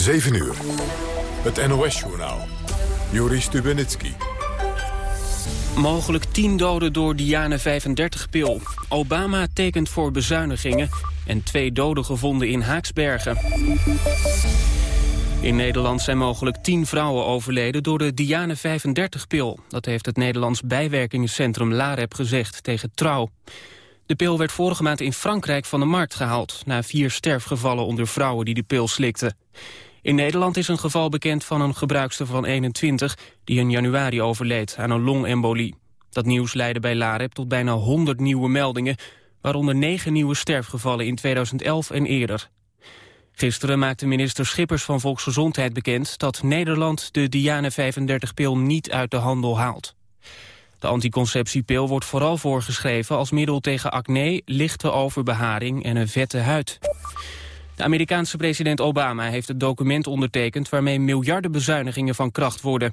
7 uur. Het NOS-journaal. Joris Stubenitski. Mogelijk 10 doden door Diane 35-pil. Obama tekent voor bezuinigingen. En twee doden gevonden in Haaksbergen. In Nederland zijn mogelijk 10 vrouwen overleden door de Diane 35-pil. Dat heeft het Nederlands bijwerkingscentrum LAREP gezegd tegen Trouw. De pil werd vorige maand in Frankrijk van de markt gehaald... na vier sterfgevallen onder vrouwen die de pil slikten. In Nederland is een geval bekend van een gebruikster van 21... die in januari overleed aan een longembolie. Dat nieuws leidde bij LAREP tot bijna 100 nieuwe meldingen... waaronder negen nieuwe sterfgevallen in 2011 en eerder. Gisteren maakte minister Schippers van Volksgezondheid bekend... dat Nederland de Diane 35-pil niet uit de handel haalt. De anticonceptiepil wordt vooral voorgeschreven als middel tegen acne, lichte overbeharing en een vette huid. De Amerikaanse president Obama heeft het document ondertekend waarmee miljarden bezuinigingen van kracht worden.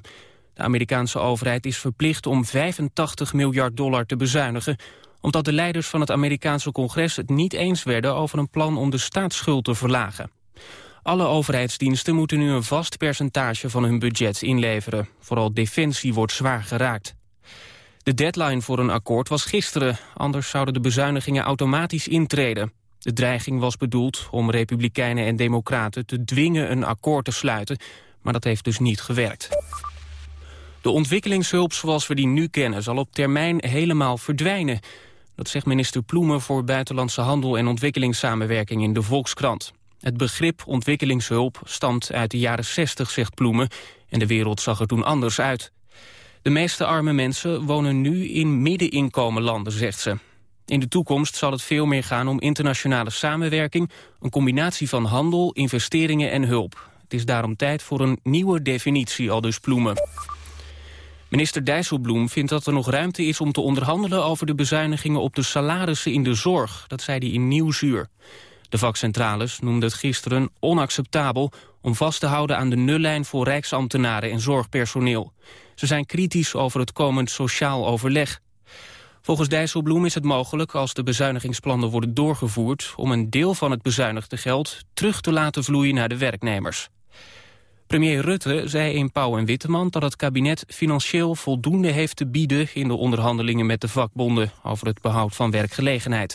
De Amerikaanse overheid is verplicht om 85 miljard dollar te bezuinigen omdat de leiders van het Amerikaanse congres het niet eens werden over een plan om de staatsschuld te verlagen. Alle overheidsdiensten moeten nu een vast percentage van hun budget inleveren. Vooral defensie wordt zwaar geraakt. De deadline voor een akkoord was gisteren, anders zouden de bezuinigingen automatisch intreden. De dreiging was bedoeld om republikeinen en democraten te dwingen een akkoord te sluiten, maar dat heeft dus niet gewerkt. De ontwikkelingshulp zoals we die nu kennen zal op termijn helemaal verdwijnen. Dat zegt minister Ploemen voor Buitenlandse Handel en Ontwikkelingssamenwerking in de Volkskrant. Het begrip ontwikkelingshulp stamt uit de jaren 60, zegt Ploemen, en de wereld zag er toen anders uit. De meeste arme mensen wonen nu in middeninkomenlanden, zegt ze. In de toekomst zal het veel meer gaan om internationale samenwerking... een combinatie van handel, investeringen en hulp. Het is daarom tijd voor een nieuwe definitie, al dus Ploemen. Minister Dijsselbloem vindt dat er nog ruimte is om te onderhandelen... over de bezuinigingen op de salarissen in de zorg. Dat zei hij in Nieuwsuur. De vakcentrales noemden het gisteren onacceptabel... om vast te houden aan de nullijn voor rijksambtenaren en zorgpersoneel. Ze zijn kritisch over het komend sociaal overleg. Volgens Dijsselbloem is het mogelijk, als de bezuinigingsplannen worden doorgevoerd... om een deel van het bezuinigde geld terug te laten vloeien naar de werknemers. Premier Rutte zei in Pauw en Witteman dat het kabinet financieel voldoende heeft te bieden... in de onderhandelingen met de vakbonden over het behoud van werkgelegenheid.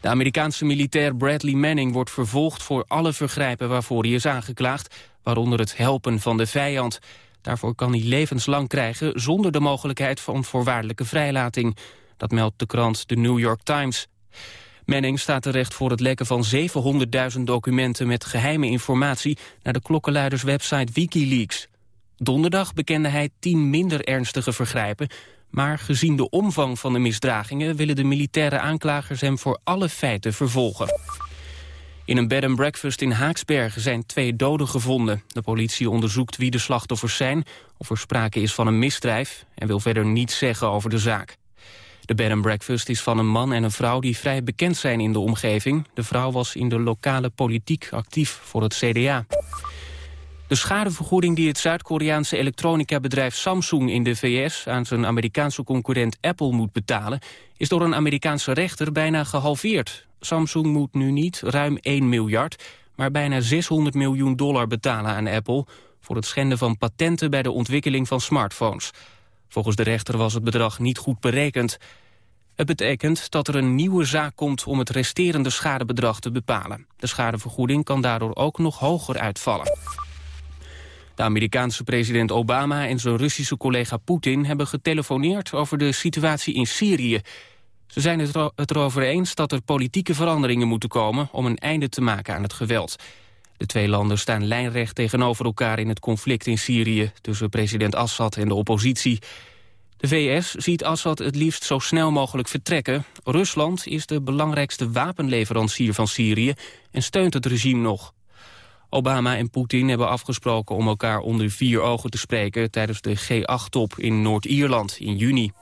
De Amerikaanse militair Bradley Manning wordt vervolgd voor alle vergrijpen waarvoor hij is aangeklaagd, waaronder het helpen van de vijand. Daarvoor kan hij levenslang krijgen zonder de mogelijkheid van voorwaardelijke vrijlating. Dat meldt de krant The New York Times. Manning staat terecht voor het lekken van 700.000 documenten met geheime informatie naar de klokkenluiderswebsite Wikileaks. Donderdag bekende hij tien minder ernstige vergrijpen, maar gezien de omvang van de misdragingen willen de militaire aanklagers hem voor alle feiten vervolgen. In een bed and breakfast in Haaksbergen zijn twee doden gevonden. De politie onderzoekt wie de slachtoffers zijn, of er sprake is van een misdrijf... en wil verder niets zeggen over de zaak. De bed and breakfast is van een man en een vrouw die vrij bekend zijn in de omgeving. De vrouw was in de lokale politiek actief voor het CDA. De schadevergoeding die het Zuid-Koreaanse elektronica-bedrijf Samsung in de VS aan zijn Amerikaanse concurrent Apple moet betalen, is door een Amerikaanse rechter bijna gehalveerd. Samsung moet nu niet ruim 1 miljard, maar bijna 600 miljoen dollar betalen aan Apple voor het schenden van patenten bij de ontwikkeling van smartphones. Volgens de rechter was het bedrag niet goed berekend. Het betekent dat er een nieuwe zaak komt om het resterende schadebedrag te bepalen. De schadevergoeding kan daardoor ook nog hoger uitvallen. De Amerikaanse president Obama en zijn Russische collega Poetin hebben getelefoneerd over de situatie in Syrië. Ze zijn het erover eens dat er politieke veranderingen moeten komen om een einde te maken aan het geweld. De twee landen staan lijnrecht tegenover elkaar in het conflict in Syrië tussen president Assad en de oppositie. De VS ziet Assad het liefst zo snel mogelijk vertrekken. Rusland is de belangrijkste wapenleverancier van Syrië en steunt het regime nog. Obama en Poetin hebben afgesproken om elkaar onder vier ogen te spreken... tijdens de G8-top in Noord-Ierland in juni.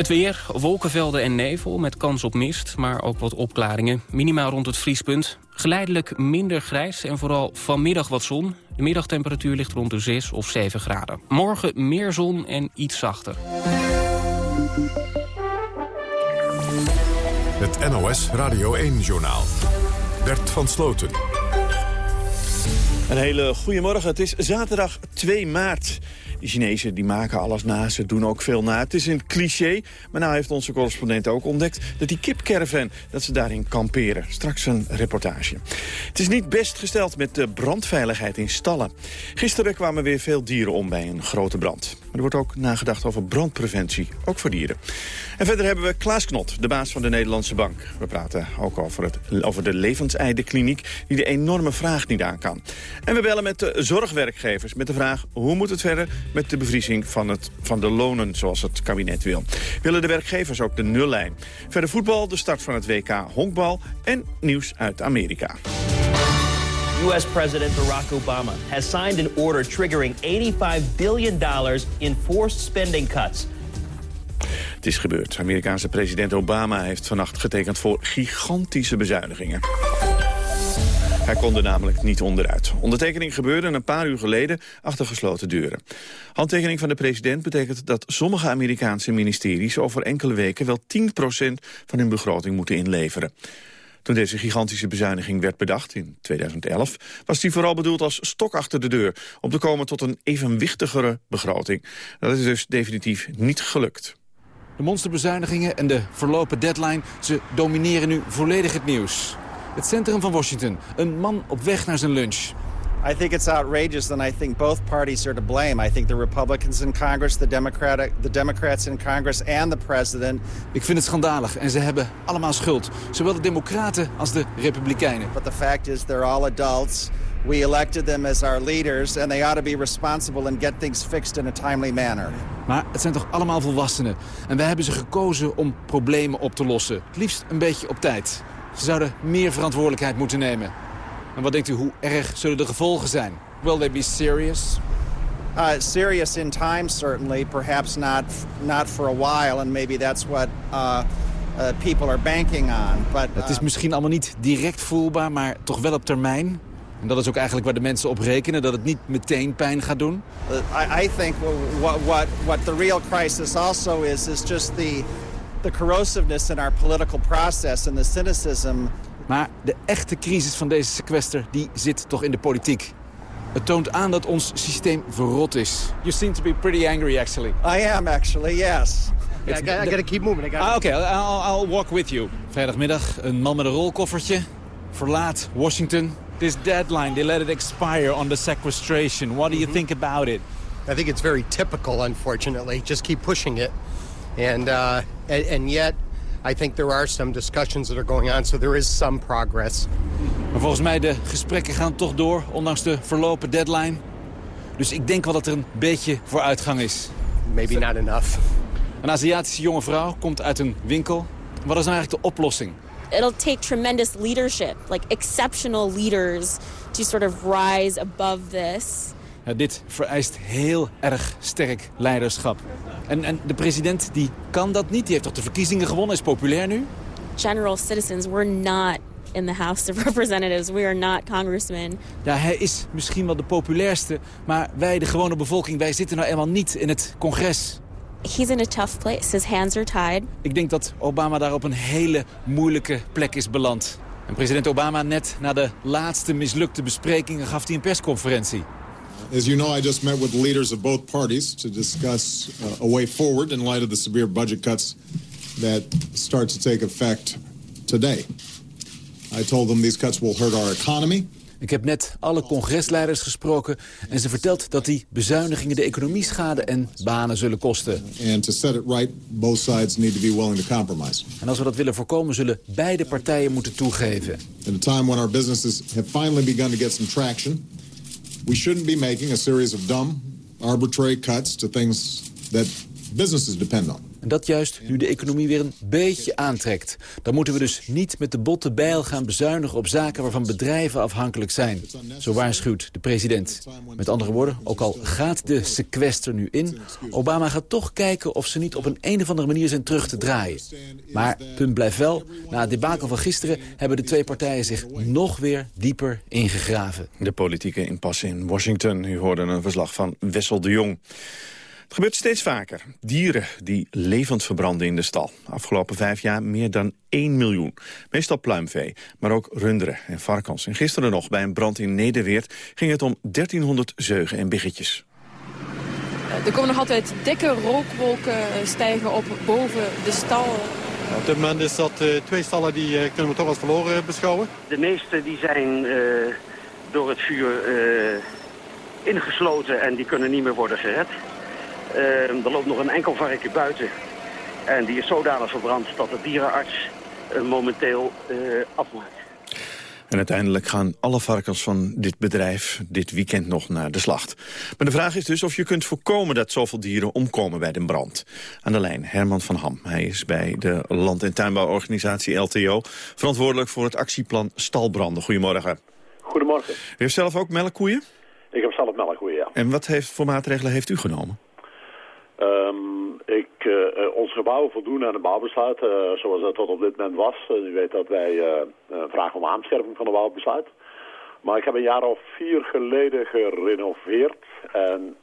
Het weer, wolkenvelden en nevel met kans op mist, maar ook wat opklaringen. Minimaal rond het vriespunt. Geleidelijk minder grijs en vooral vanmiddag wat zon. De middagtemperatuur ligt rond de 6 of 7 graden. Morgen meer zon en iets zachter. Het NOS Radio 1-journaal. Bert van Sloten. Een hele goede morgen. Het is zaterdag 2 maart. De Chinezen die maken alles na, ze doen ook veel na. Het is een cliché, maar nou heeft onze correspondent ook ontdekt... dat die kipcaravan, dat ze daarin kamperen. Straks een reportage. Het is niet best gesteld met de brandveiligheid in stallen. Gisteren kwamen weer veel dieren om bij een grote brand. Maar er wordt ook nagedacht over brandpreventie, ook voor dieren. En verder hebben we Klaas Knot, de baas van de Nederlandse Bank. We praten ook over, het, over de levenseidenkliniek die de enorme vraag niet aan kan. En we bellen met de zorgwerkgevers met de vraag... hoe moet het verder met de bevriezing van, het, van de lonen zoals het kabinet wil. Willen de werkgevers ook de nullijn? Verder voetbal, de start van het WK honkbal en nieuws uit Amerika. U.S. President Barack Obama has signed an order triggering $85 billion in forced spending cuts. Het is gebeurd. Amerikaanse president Obama heeft vannacht getekend voor gigantische bezuinigingen. Hij kon er namelijk niet onderuit. Ondertekening gebeurde een paar uur geleden achter gesloten deuren. Handtekening van de president betekent dat sommige Amerikaanse ministeries... over enkele weken wel 10% van hun begroting moeten inleveren. Toen deze gigantische bezuiniging werd bedacht in 2011... was die vooral bedoeld als stok achter de deur... om te komen tot een evenwichtigere begroting. Dat is dus definitief niet gelukt. De monsterbezuinigingen en de verlopen deadline... ze domineren nu volledig het nieuws. Het centrum van Washington. Een man op weg naar zijn lunch. I think it's outrageous, and I think both parties are to blame. I think the Republicans in Congress, the, Democratic, the Democrats in Congress and the president. Ik vind het schandalig en ze hebben allemaal schuld. Zowel de Democraten als de Republikeinen. But the fact is they're all adults. We elected them as our leaders and they ought to be responsible and get things fixed in a timely manner. Maar het zijn toch allemaal volwassenen. En wij hebben ze gekozen om problemen op te lossen. Het liefst een beetje op tijd. Ze zouden meer verantwoordelijkheid moeten nemen. En wat denkt u, hoe erg zullen de gevolgen zijn? Will they be serious? Uh, serious in time, certainly. Perhaps not, not for a while. And maybe that's what uh, uh, people are banking on. But, Het is misschien allemaal niet direct voelbaar, maar toch wel op termijn. En dat is ook eigenlijk waar de mensen op rekenen, dat het niet meteen pijn gaat doen. I, I think what, what, what the real crisis also is, is just the, the corrosiveness in our political process and the cynicism maar de echte crisis van deze sequester die zit toch in de politiek. Het toont aan dat ons systeem verrot is. You seem to be pretty angry, actually. I am, actually, yes. Yeah, I, got, I gotta keep moving. I ah, Oké, okay. I'll, I'll walk with you. Vrijdagmiddag, een man met een rolkoffertje. Verlaat Washington. This deadline, they let it expire on the sequestration. What do you mm -hmm. think about it? I think it's very typical, unfortunately. Just keep pushing it. And, uh, and, and yet... I think there are some discussions that are going on, so there is some progress. Maar volgens mij de gesprekken gaan toch door, ondanks de verlopen deadline. Dus ik denk wel dat er een beetje vooruitgang is. Maybe not enough. Een Aziatische jonge vrouw komt uit een winkel. Wat is nou eigenlijk de oplossing? It'll take tremendous leadership, like exceptional leaders to sort of rise above this. Ja, dit vereist heel erg sterk leiderschap. En, en de president die kan dat niet. Die heeft toch de verkiezingen gewonnen, is populair nu? General citizens, we're not in the House of Representatives. We are not congressmen. Ja, hij is misschien wel de populairste, maar wij, de gewone bevolking, wij zitten nou eenmaal niet in het congres. He's in a tough place. His hands are tied. Ik denk dat Obama daar op een hele moeilijke plek is beland. En president Obama net na de laatste mislukte besprekingen gaf hij een persconferentie. As you know, I just met with leaders of both parties to discuss uh, a way forward in light of the severe budget cuts that start to take effect today. I told them these cuts will hurt our economy. Ik heb net alle congresleiders gesproken en ze vertelt dat die bezuinigingen de economie schaden en banen zullen kosten. And to set it right, both sides need to be willing to compromise. En als we dat willen voorkomen, zullen beide partijen moeten toegeven. In a time when our businesses have finally begun to get some traction, we shouldn't be making a series of dumb, arbitrary cuts to things that businesses depend on. En dat juist nu de economie weer een beetje aantrekt. Dan moeten we dus niet met de botte bijl gaan bezuinigen op zaken waarvan bedrijven afhankelijk zijn. Zo waarschuwt de president. Met andere woorden, ook al gaat de sequester nu in... Obama gaat toch kijken of ze niet op een een of andere manier zijn terug te draaien. Maar punt blijft wel, na het debakel van gisteren... hebben de twee partijen zich nog weer dieper ingegraven. De politieke impasse in Washington. U hoorde een verslag van Wessel de Jong. Het gebeurt steeds vaker. Dieren die levend verbranden in de stal. Afgelopen vijf jaar meer dan 1 miljoen. Meestal pluimvee, maar ook runderen en varkens. En gisteren nog bij een brand in Nederweert ging het om 1300 zeugen en biggetjes. Er komen nog altijd dikke rookwolken stijgen op boven de stal. Op dit moment is dat uh, twee stallen die kunnen we toch als verloren beschouwen. De meeste die zijn uh, door het vuur ingesloten en die kunnen niet meer worden gered. Er loopt nog een enkel varken buiten. En die is zodanig verbrand dat de dierenarts momenteel afmaakt. En uiteindelijk gaan alle varkens van dit bedrijf dit weekend nog naar de slacht. Maar de vraag is dus of je kunt voorkomen dat zoveel dieren omkomen bij de brand. Aan de lijn Herman van Ham. Hij is bij de Land- en Tuinbouworganisatie LTO... verantwoordelijk voor het actieplan Stalbranden. Goedemorgen. Goedemorgen. U heeft zelf ook melkkoeien? Ik heb zelf melkkoeien, ja. En wat heeft, voor maatregelen heeft u genomen? Um, ik, uh, ons gebouw voldoen aan de bouwbesluit, uh, zoals dat tot op dit moment was. U weet dat wij vragen om aanscherping van de bouwbesluit. Maar ik heb een jaar of vier geleden gerenoveerd. En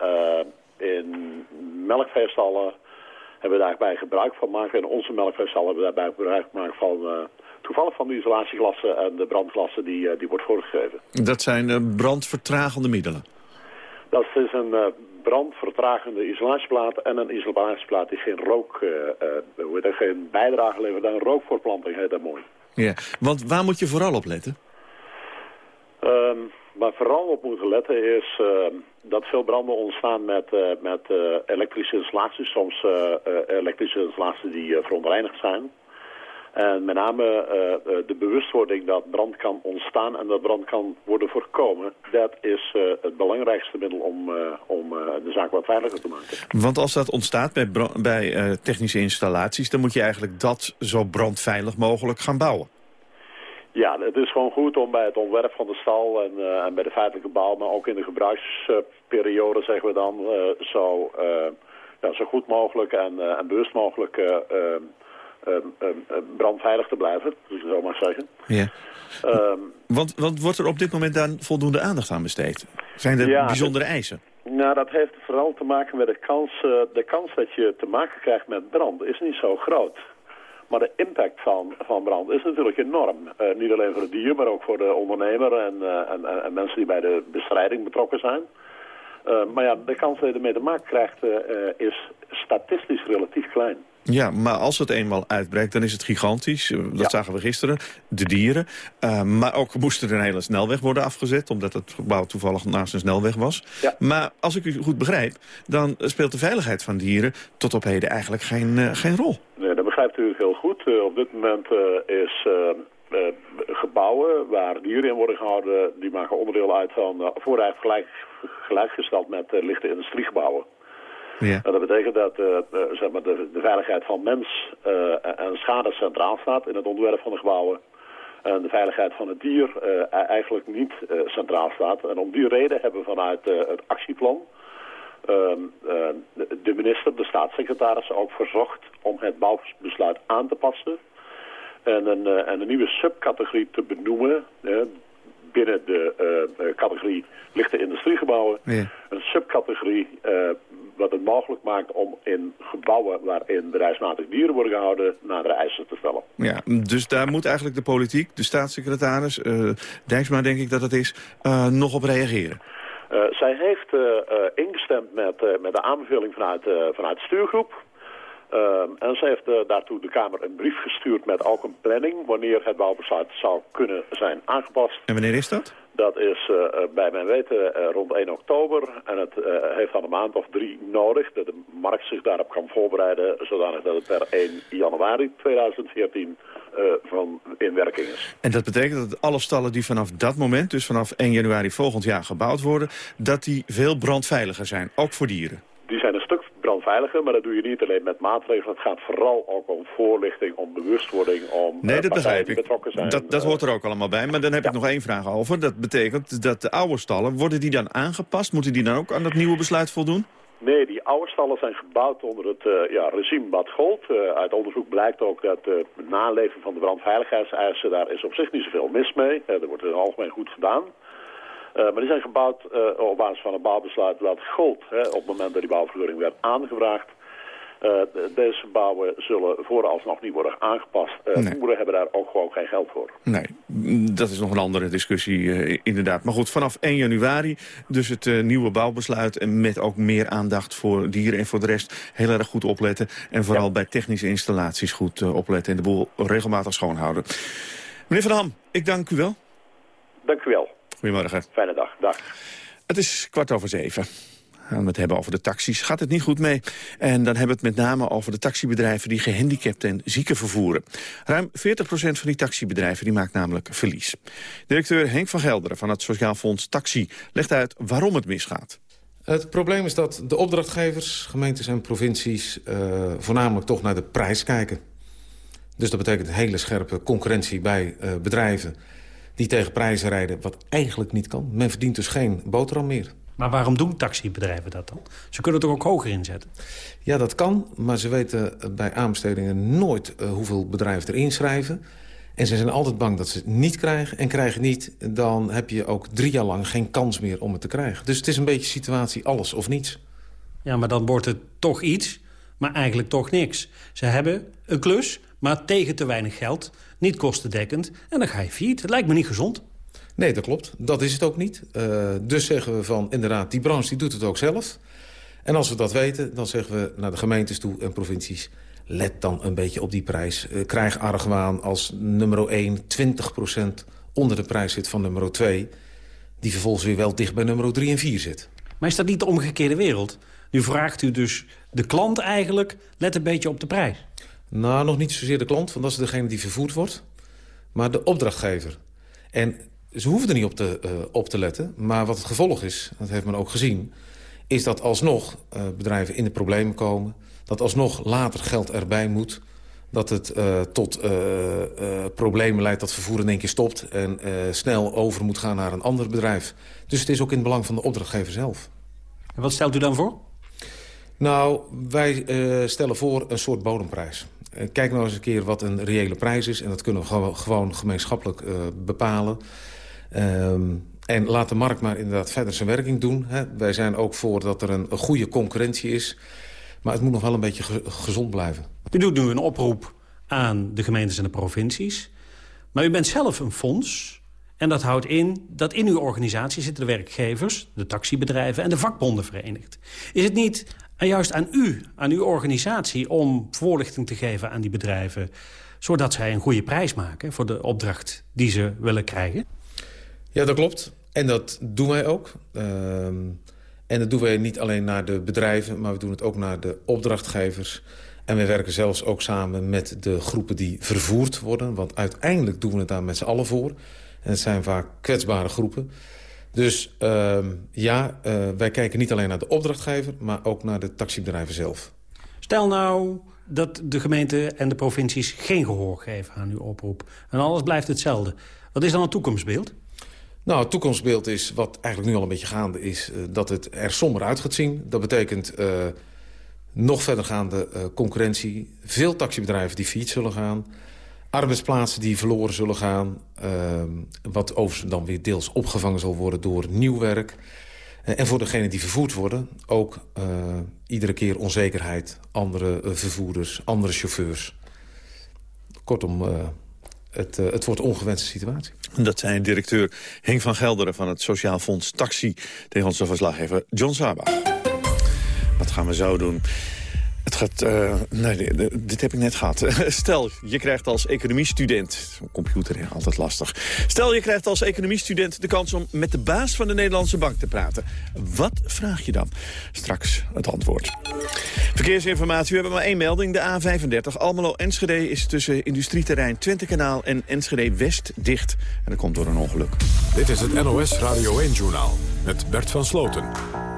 in melkveestallen hebben we daarbij gebruik van gemaakt. En onze melkveestallen hebben daarbij gebruik gemaakt van... toevallig van de isolatieklassen en de brandklassen die, die wordt voorgegeven. Dat zijn brandvertragende middelen? Dat is een brandvertragende isolatieplaat en een isolatieplaat die geen rook, uh, uh, hoe heet geen bijdrage levert aan rookvoorplanting, heet dat mooi. Ja, want waar moet je vooral op letten? Um, waar vooral op moeten letten is uh, dat veel branden ontstaan met, uh, met uh, elektrische installaties, soms elektrische installaties die verontreinigd zijn. En met name uh, de bewustwording dat brand kan ontstaan en dat brand kan worden voorkomen... dat is uh, het belangrijkste middel om, uh, om de zaak wat veiliger te maken. Want als dat ontstaat bij, bij technische installaties... dan moet je eigenlijk dat zo brandveilig mogelijk gaan bouwen. Ja, het is gewoon goed om bij het ontwerp van de stal en, en bij de feitelijke bouw... maar ook in de gebruiksperiode, zeggen we dan, zo, ja, zo goed mogelijk en, en bewust mogelijk brandveilig te blijven, dus ik zo maar zeggen. Ja. Um, want, want wordt er op dit moment dan voldoende aandacht aan besteed? Zijn er bijzondere eisen? Nou, dat heeft vooral te maken met de kans, uh, de kans dat je te maken krijgt met brand is niet zo groot. Maar de impact van, van brand is natuurlijk enorm. Uh, niet alleen voor het dier, maar ook voor de ondernemer en, uh, en, en, mensen die bij de bestrijding betrokken zijn. maar ja, de kans dat je ermee te maken krijgt is statistisch relatief klein. Ja, maar als het eenmaal uitbreekt, dan is het gigantisch. Eh, dat zagen we gisteren. De dieren. Uh, maar ook moest er een hele snelweg worden afgezet... omdat het gebouw toevallig naast een snelweg was. Ja. Maar als ik u goed begrijp... dan speelt de veiligheid van dieren tot op heden eigenlijk geen, uh, geen rol. Nee, dat begrijpt u heel goed. Uh, op dit moment is... gebouwen waar dieren in worden gehouden... die maken onderdeel uit van... voor eigenlijk gelijk, gelijkgesteld met lichte industriegebouwen. Ja. En dat betekent dat uh, zeg maar de, de, veiligheid van mens uh, en schade centraal staat in het ontwerp van de gebouwen. En de veiligheid van het dier uh, eigenlijk niet centraal staat. En om die reden hebben we vanuit het actieplan ehm, de minister, de staatssecretaris ook verzocht om het bouwbesluit aan te passen. En een, en een nieuwe subcategorie te benoemen binnen de categorie lichte industriegebouwen. Ja. Een subcategorie wat het mogelijk maakt om in gebouwen waarin bedrijfsmatig dieren worden gehouden naar de eisen te stellen. Ja, dus daar moet eigenlijk de politiek, de staatssecretaris, uh, Dijksma denk ik dat het is, uh, nog op reageren. Uh, zij heeft ingestemd met, met de aanbeveling vanuit, vanuit de stuurgroep. En zij heeft daartoe de Kamer een brief gestuurd met ook een planning wanneer het bouwbesluit zou kunnen zijn aangepast. En wanneer is dat? Dat is uh, bij mijn weten uh, rond 1 oktober en het uh, heeft dan een maand of drie nodig dat de markt zich daarop kan voorbereiden zodanig dat het per 1 januari 2014 van in werking is. En dat betekent dat alle stallen die vanaf dat moment, dus vanaf 1 januari volgend jaar gebouwd worden, dat die veel brandveiliger zijn, ook voor dieren? Die zijn een stuk brandveiliger, maar dat doe je niet alleen met maatregelen. Het gaat vooral ook om voorlichting, om bewustwording, om nee, dat begrijp ik. betrokken zijn. Dat, dat hoort er ook allemaal bij, maar dan heb ja. ik nog één vraag over. Dat betekent dat de oude stallen, worden die dan aangepast? Moeten die dan ook aan dat nieuwe besluit voldoen? Nee, die oude stallen zijn gebouwd onder het uh, ja, regime wat gold. Uh, uit onderzoek blijkt ook dat het uh, naleven van de brandveiligheidseisen... daar is op zich niet zoveel mis mee. er wordt in het algemeen goed gedaan. Maar die zijn gebouwd op basis van een bouwbesluit dat gold hè, op het moment dat die bouwvergunning werd aangevraagd. Uh, deze gebouwen zullen vooralsnog niet worden aangepast. Uh, nee. Boeren hebben daar ook gewoon geen geld voor. Nee, dat is nog een andere discussie uh, inderdaad. Maar goed, vanaf 1 januari dus het nieuwe bouwbesluit... en met ook meer aandacht voor dieren en voor de rest heel erg goed opletten. En vooral ja. bij technische installaties goed opletten... en de boel regelmatig schoonhouden. Meneer Van Ham, ik dank u wel. Dank u wel. Goedemorgen. Fijne dag. Dag. Het is kwart over zeven gaan we het hebben over de taxis. Gaat het niet goed mee? En dan hebben we het met name over de taxibedrijven... die gehandicapten en zieken vervoeren. Ruim 40% van die taxibedrijven die maakt namelijk verlies. Directeur Henk van Gelderen van het Sociaal Fonds Taxi... legt uit waarom het misgaat. Het probleem is dat de opdrachtgevers, gemeentes en provincies... Uh, voornamelijk toch naar de prijs kijken. Dus dat betekent hele scherpe concurrentie bij uh, bedrijven... die tegen prijzen rijden, wat eigenlijk niet kan. Men verdient dus geen boterham meer. Maar waarom doen taxibedrijven dat dan? Ze kunnen toch ook hoger inzetten? Ja, dat kan, maar ze weten bij aanbestedingen nooit uh, hoeveel bedrijven er inschrijven. En ze zijn altijd bang dat ze het niet krijgen. En krijgen niet, dan heb je ook drie jaar lang geen kans meer om het te krijgen. Dus het is een beetje situatie alles of niets. Ja, maar dan wordt het toch iets, maar eigenlijk toch niks. Ze hebben een klus, maar tegen te weinig geld, niet kostendekkend. En dan ga je failliet. Het lijkt me niet gezond. Nee, dat klopt. Dat is het ook niet. Uh, dus zeggen we van, inderdaad, die branche die doet het ook zelf. En als we dat weten, dan zeggen we naar de gemeentes toe en provincies... let dan een beetje op die prijs. Uh, krijg argwaan als nummer 1 20% onder de prijs zit van nummer 2... die vervolgens weer wel dicht bij nummer 3 en 4 zit. Maar is dat niet de omgekeerde wereld? Nu vraagt u dus de klant eigenlijk, let een beetje op de prijs. Nou, nog niet zozeer de klant, want dat is degene die vervoerd wordt. Maar de opdrachtgever. En ze hoeven er niet op te, uh, op te letten. Maar wat het gevolg is, dat heeft men ook gezien... is dat alsnog uh, bedrijven in de problemen komen. Dat alsnog later geld erbij moet. Dat het uh, tot problemen leidt dat vervoer in één keer stopt... en snel over moet gaan naar een ander bedrijf. Dus het is ook in het belang van de opdrachtgever zelf. En wat stelt u dan voor? Nou, wij stellen voor een soort bodemprijs. Kijk nou eens een keer wat een reële prijs is. En dat kunnen we gewoon gemeenschappelijk bepalen. Um, en laat de markt maar inderdaad verder zijn werking doen. Wij zijn ook voor dat er een, goede concurrentie is. Maar het moet nog wel een beetje ge gezond blijven. U doet nu een oproep aan de gemeentes en de provincies. Maar u bent zelf een fonds. En dat houdt in dat in uw organisatie zitten de werkgevers... de taxibedrijven en de vakbonden verenigd. Is het niet juist aan u, aan uw organisatie... om voorlichting te geven aan die bedrijven... zodat zij een goede prijs maken voor de opdracht die ze willen krijgen? Ja, dat klopt. En dat doen wij ook. Uh, en dat doen wij niet alleen naar de bedrijven... maar we doen het ook naar de opdrachtgevers. En we werken zelfs ook samen met de groepen die vervoerd worden. Want uiteindelijk doen we het daar met z'n allen voor. En het zijn vaak kwetsbare groepen. Dus uh, ja, uh, wij kijken niet alleen naar de opdrachtgever... maar ook naar de taxibedrijven zelf. Stel nou dat de gemeente en de provincies geen gehoor geven aan uw oproep. En alles blijft hetzelfde. Wat is dan het toekomstbeeld? Nou, het toekomstbeeld is, wat eigenlijk nu al een beetje gaande is... Uh, dat het er somber uit gaat zien. Dat betekent uh, nog verdergaande concurrentie. Veel taxibedrijven die fiets zullen gaan. Arbeidsplaatsen die verloren zullen gaan. wat overigens dan weer deels opgevangen zal worden door nieuw werk. en voor degenen die vervoerd worden, ook iedere keer onzekerheid. Andere vervoerders, andere chauffeurs. Kortom het, het wordt een ongewenste situatie. Dat zei directeur Henk van Gelderen van het Sociaal Fonds Taxi... tegen onze verslaggever John Saba. Wat gaan we zo doen? Het gaat... Uh, nee, dit heb ik net gehad. Stel, je krijgt als economiestudent... Computer, altijd lastig. Stel, je krijgt als economiestudent de kans om met de baas van de Nederlandse bank te praten. Wat vraag je dan? Straks het antwoord. Verkeersinformatie, we hebben maar één melding. De A35 Almelo-Enschede is tussen industrieterrein Twentekanaal en Enschede-West dicht. En dat komt door een ongeluk. Dit is het NOS Radio 1-journaal met Bert van Sloten.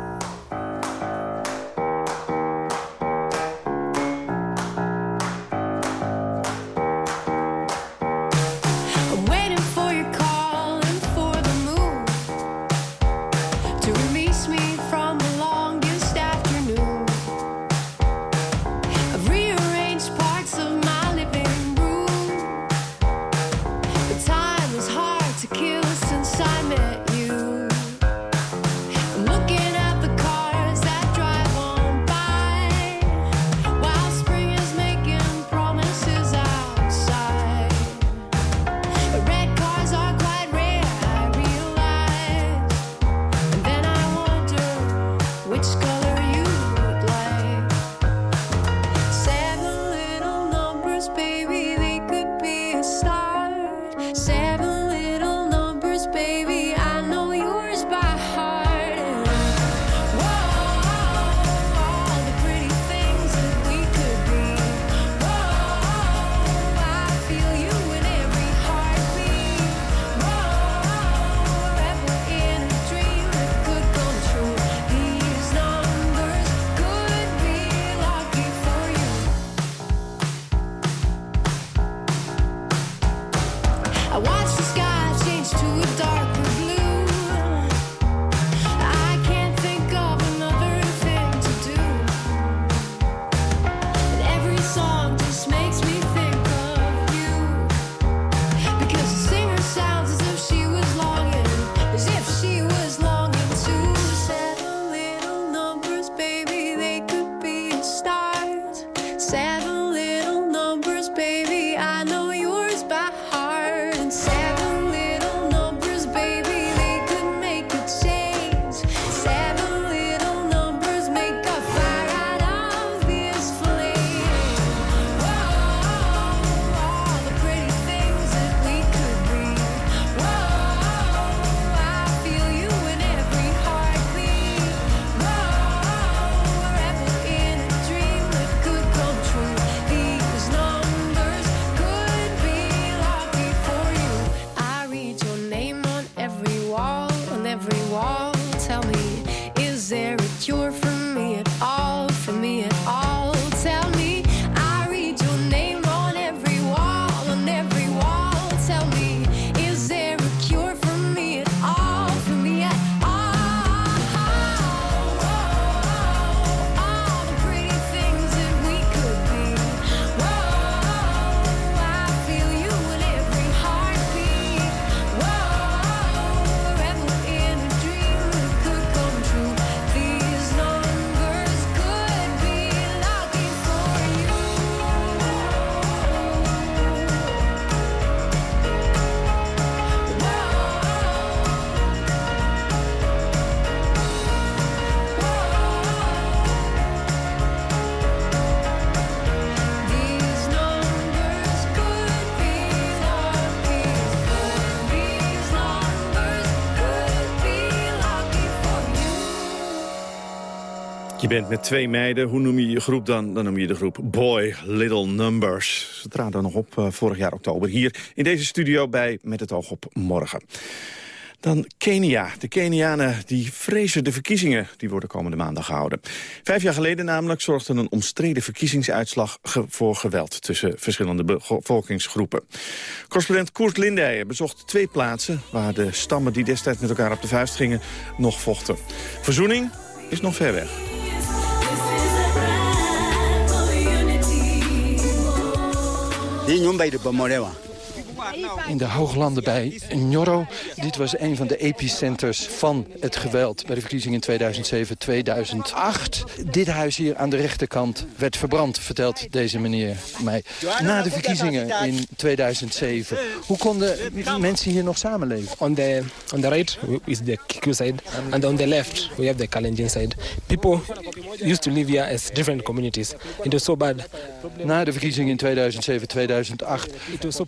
Bent met twee meiden. Hoe noem je je groep dan? Dan noem je de groep Boy Little Numbers. Ze traden nog op uh, vorig jaar oktober hier in deze studio bij Met het oog op morgen. Dan Kenia. De Kenianen die vrezen de verkiezingen. Die worden komende maandag gehouden. Vijf jaar geleden namelijk zorgde een omstreden verkiezingsuitslag voor geweld tussen verschillende bevolkingsgroepen. Correspondent Koert Lindijen bezocht twee plaatsen waar de stammen die destijds met elkaar op de vuist gingen nog vochten. Verzoening is nog ver weg. Hii nyumba ilibomolewa. In de hooglanden bij Njoro. Dit was een van de epicenters van het geweld bij de verkiezingen in 2007-2008. Dit huis hier aan de rechterkant werd verbrand, vertelt deze meneer mij. Na de verkiezingen in 2007, hoe konden mensen hier nog samenleven? On the, on the right is the Kikuyu side, and on the left we have the Kalenjin side. People used to live here as different communities. It was so bad. Na de verkiezingen in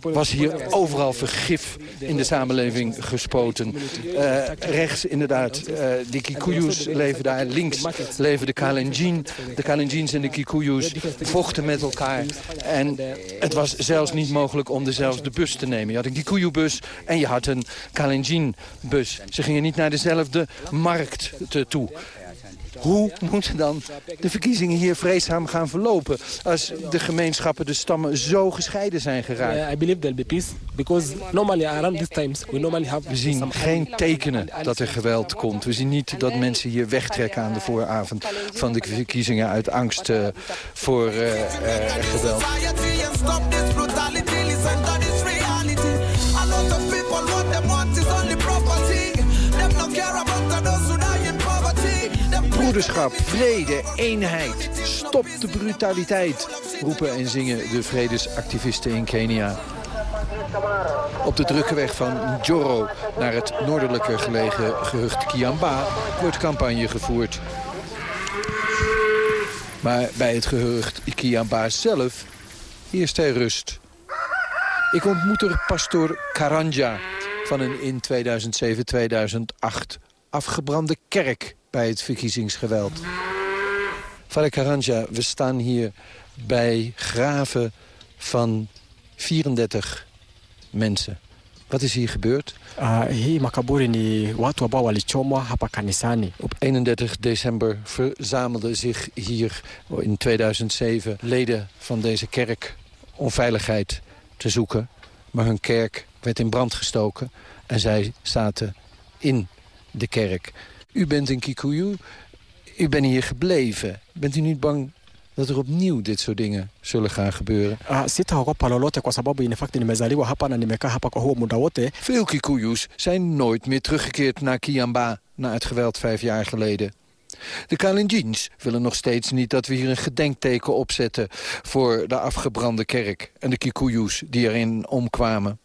2007-2008 was hier overal vergif in de samenleving gespoten. Uh, rechts inderdaad, uh, de Kikuyus leven daar. Links leven de Kalenjin. De Kalenjins en de Kikuyus vochten met elkaar. En het was zelfs niet mogelijk om dezelfde bus te nemen. Je had een Kikuyu-bus en je had een Kalenjin-bus. Ze gingen niet naar dezelfde markt toe. Hoe moeten dan de verkiezingen hier vreedzaam gaan verlopen... als de gemeenschappen, de stammen zo gescheiden zijn geraakt? I believe there'll be peace, because normally around these times we normally have... We zien geen tekenen dat er geweld komt. We zien niet dat mensen hier wegtrekken aan de vooravond van de verkiezingen... uit angst uh, voor uh, uh, geweld. Broederschap, vrede, eenheid. Stop de brutaliteit, roepen en zingen de vredesactivisten in Kenia. Op de drukke weg van Njoro naar het noordelijker gelegen gehucht Kiamba wordt campagne gevoerd. Maar bij het gehucht Kiamba zelf heerst er rust. Ik ontmoet er pastoor Karanja van een in 2007-2008 afgebrande kerk bij het verkiezingsgeweld. Vader Karanja, we staan hier bij graven van 34 mensen. Wat is hier gebeurd? Hii makaburi ni watu ambao walichomwa hapa kanisani. Op 31 december verzamelden zich hier in 2007 leden van deze kerk om veiligheid te zoeken. Maar hun kerk werd in brand gestoken en zij zaten in de kerk. U bent in Kikuyu, u bent hier gebleven. Bent u niet bang dat er opnieuw dit soort dingen zullen gaan gebeuren? Uh, sitaogopa lolote kwa sababu in fact nimezaliwa hapa na nimekaa hapa kwa huo muda wote. Veel Kikuyus zijn nooit meer teruggekeerd naar Kiamba na het geweld vijf jaar geleden. De Kalenjins willen nog steeds niet dat we hier een gedenkteken opzetten... voor de afgebrande kerk en de Kikuyus die erin omkwamen.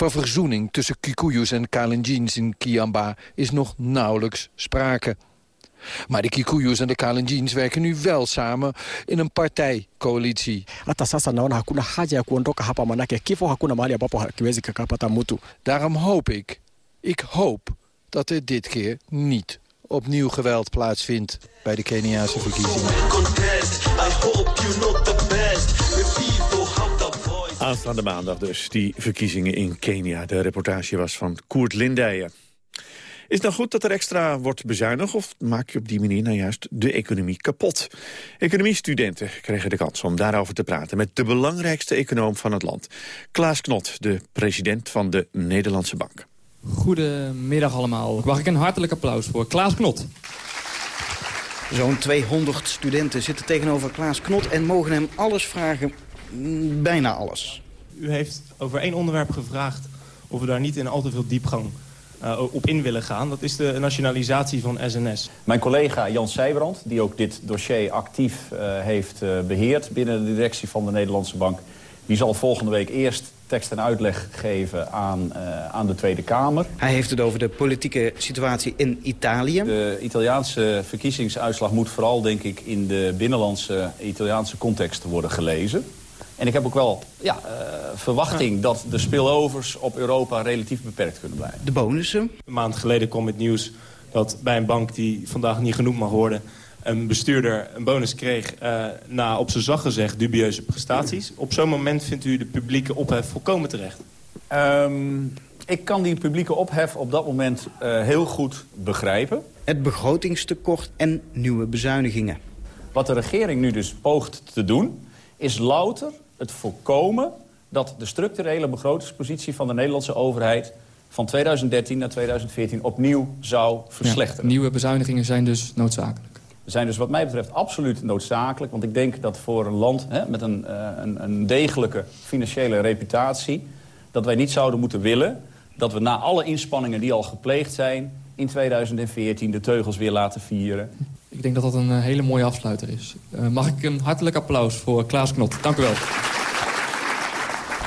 Van verzoening tussen Kikuyus en Kalenjins in Kiamba is nog nauwelijks sprake. Maar de Kikuyus en de Kalenjins werken nu wel samen in een partijcoalitie. Hata sasa naona hakuna haja ya kuondoka hapa manake kifo hakuna mahali ambapo hakiwezi kakapata mtu. Daarom hoop ik, ik hoop dat er dit keer niet opnieuw geweld plaatsvindt bij de Keniaanse verkiezingen. Aanstaande maandag dus, die verkiezingen in Kenia. De reportage was van Koert Lindijen. Is het nou goed dat er extra wordt bezuinigd... of maak je op die manier nou juist de economie kapot? Economiestudenten kregen de kans om daarover te praten... met de belangrijkste econoom van het land. Klaas Knot, de president van de Nederlandse Bank. Goedemiddag allemaal. Mag ik een hartelijk applaus voor Klaas Knot. Zo'n 200 studenten zitten tegenover Klaas Knot... en mogen hem alles vragen, bijna alles. U heeft over één onderwerp gevraagd... of we daar niet in al te veel diepgang uh, op in willen gaan. Dat is de nationalisatie van SNS. Mijn collega Jan Sijbrand, die ook dit dossier actief uh, heeft uh, beheerd... binnen de directie van de Nederlandse Bank... die zal volgende week eerst tekst en uitleg geven aan, uh, aan de Tweede Kamer. Hij heeft het over de politieke situatie in Italië. De Italiaanse verkiezingsuitslag moet vooral, denk ik... in de binnenlandse Italiaanse context worden gelezen. En ik heb ook wel ja, uh, verwachting dat de spillovers op Europa relatief beperkt kunnen blijven. De bonussen? Een maand geleden kwam het nieuws dat bij een bank die vandaag niet genoemd mag worden... een bestuurder een bonus kreeg... Uh, na op zijn zacht gezegd dubieuze prestaties. Op zo'n moment vindt u de publieke ophef volkomen terecht? Um, ik kan die publieke ophef op dat moment uh, heel goed begrijpen. Het begrotingstekort en nieuwe bezuinigingen. Wat de regering nu dus poogt te doen... is louter het voorkomen dat de structurele begrotingspositie van de Nederlandse overheid van 2013 naar 2014 opnieuw zou verslechteren. Ja, nieuwe bezuinigingen zijn dus noodzakelijk. Zijn dus wat mij betreft absoluut noodzakelijk. Want ik denk dat voor een land hè, met een, uh, een, een degelijke financiële reputatie... dat wij niet zouden moeten willen dat we na alle inspanningen die al gepleegd zijn... in 2014 de teugels weer laten vieren. Ik denk dat dat een hele mooie afsluiter is. Uh, mag ik een hartelijk applaus voor Klaas Knot. Dank u wel.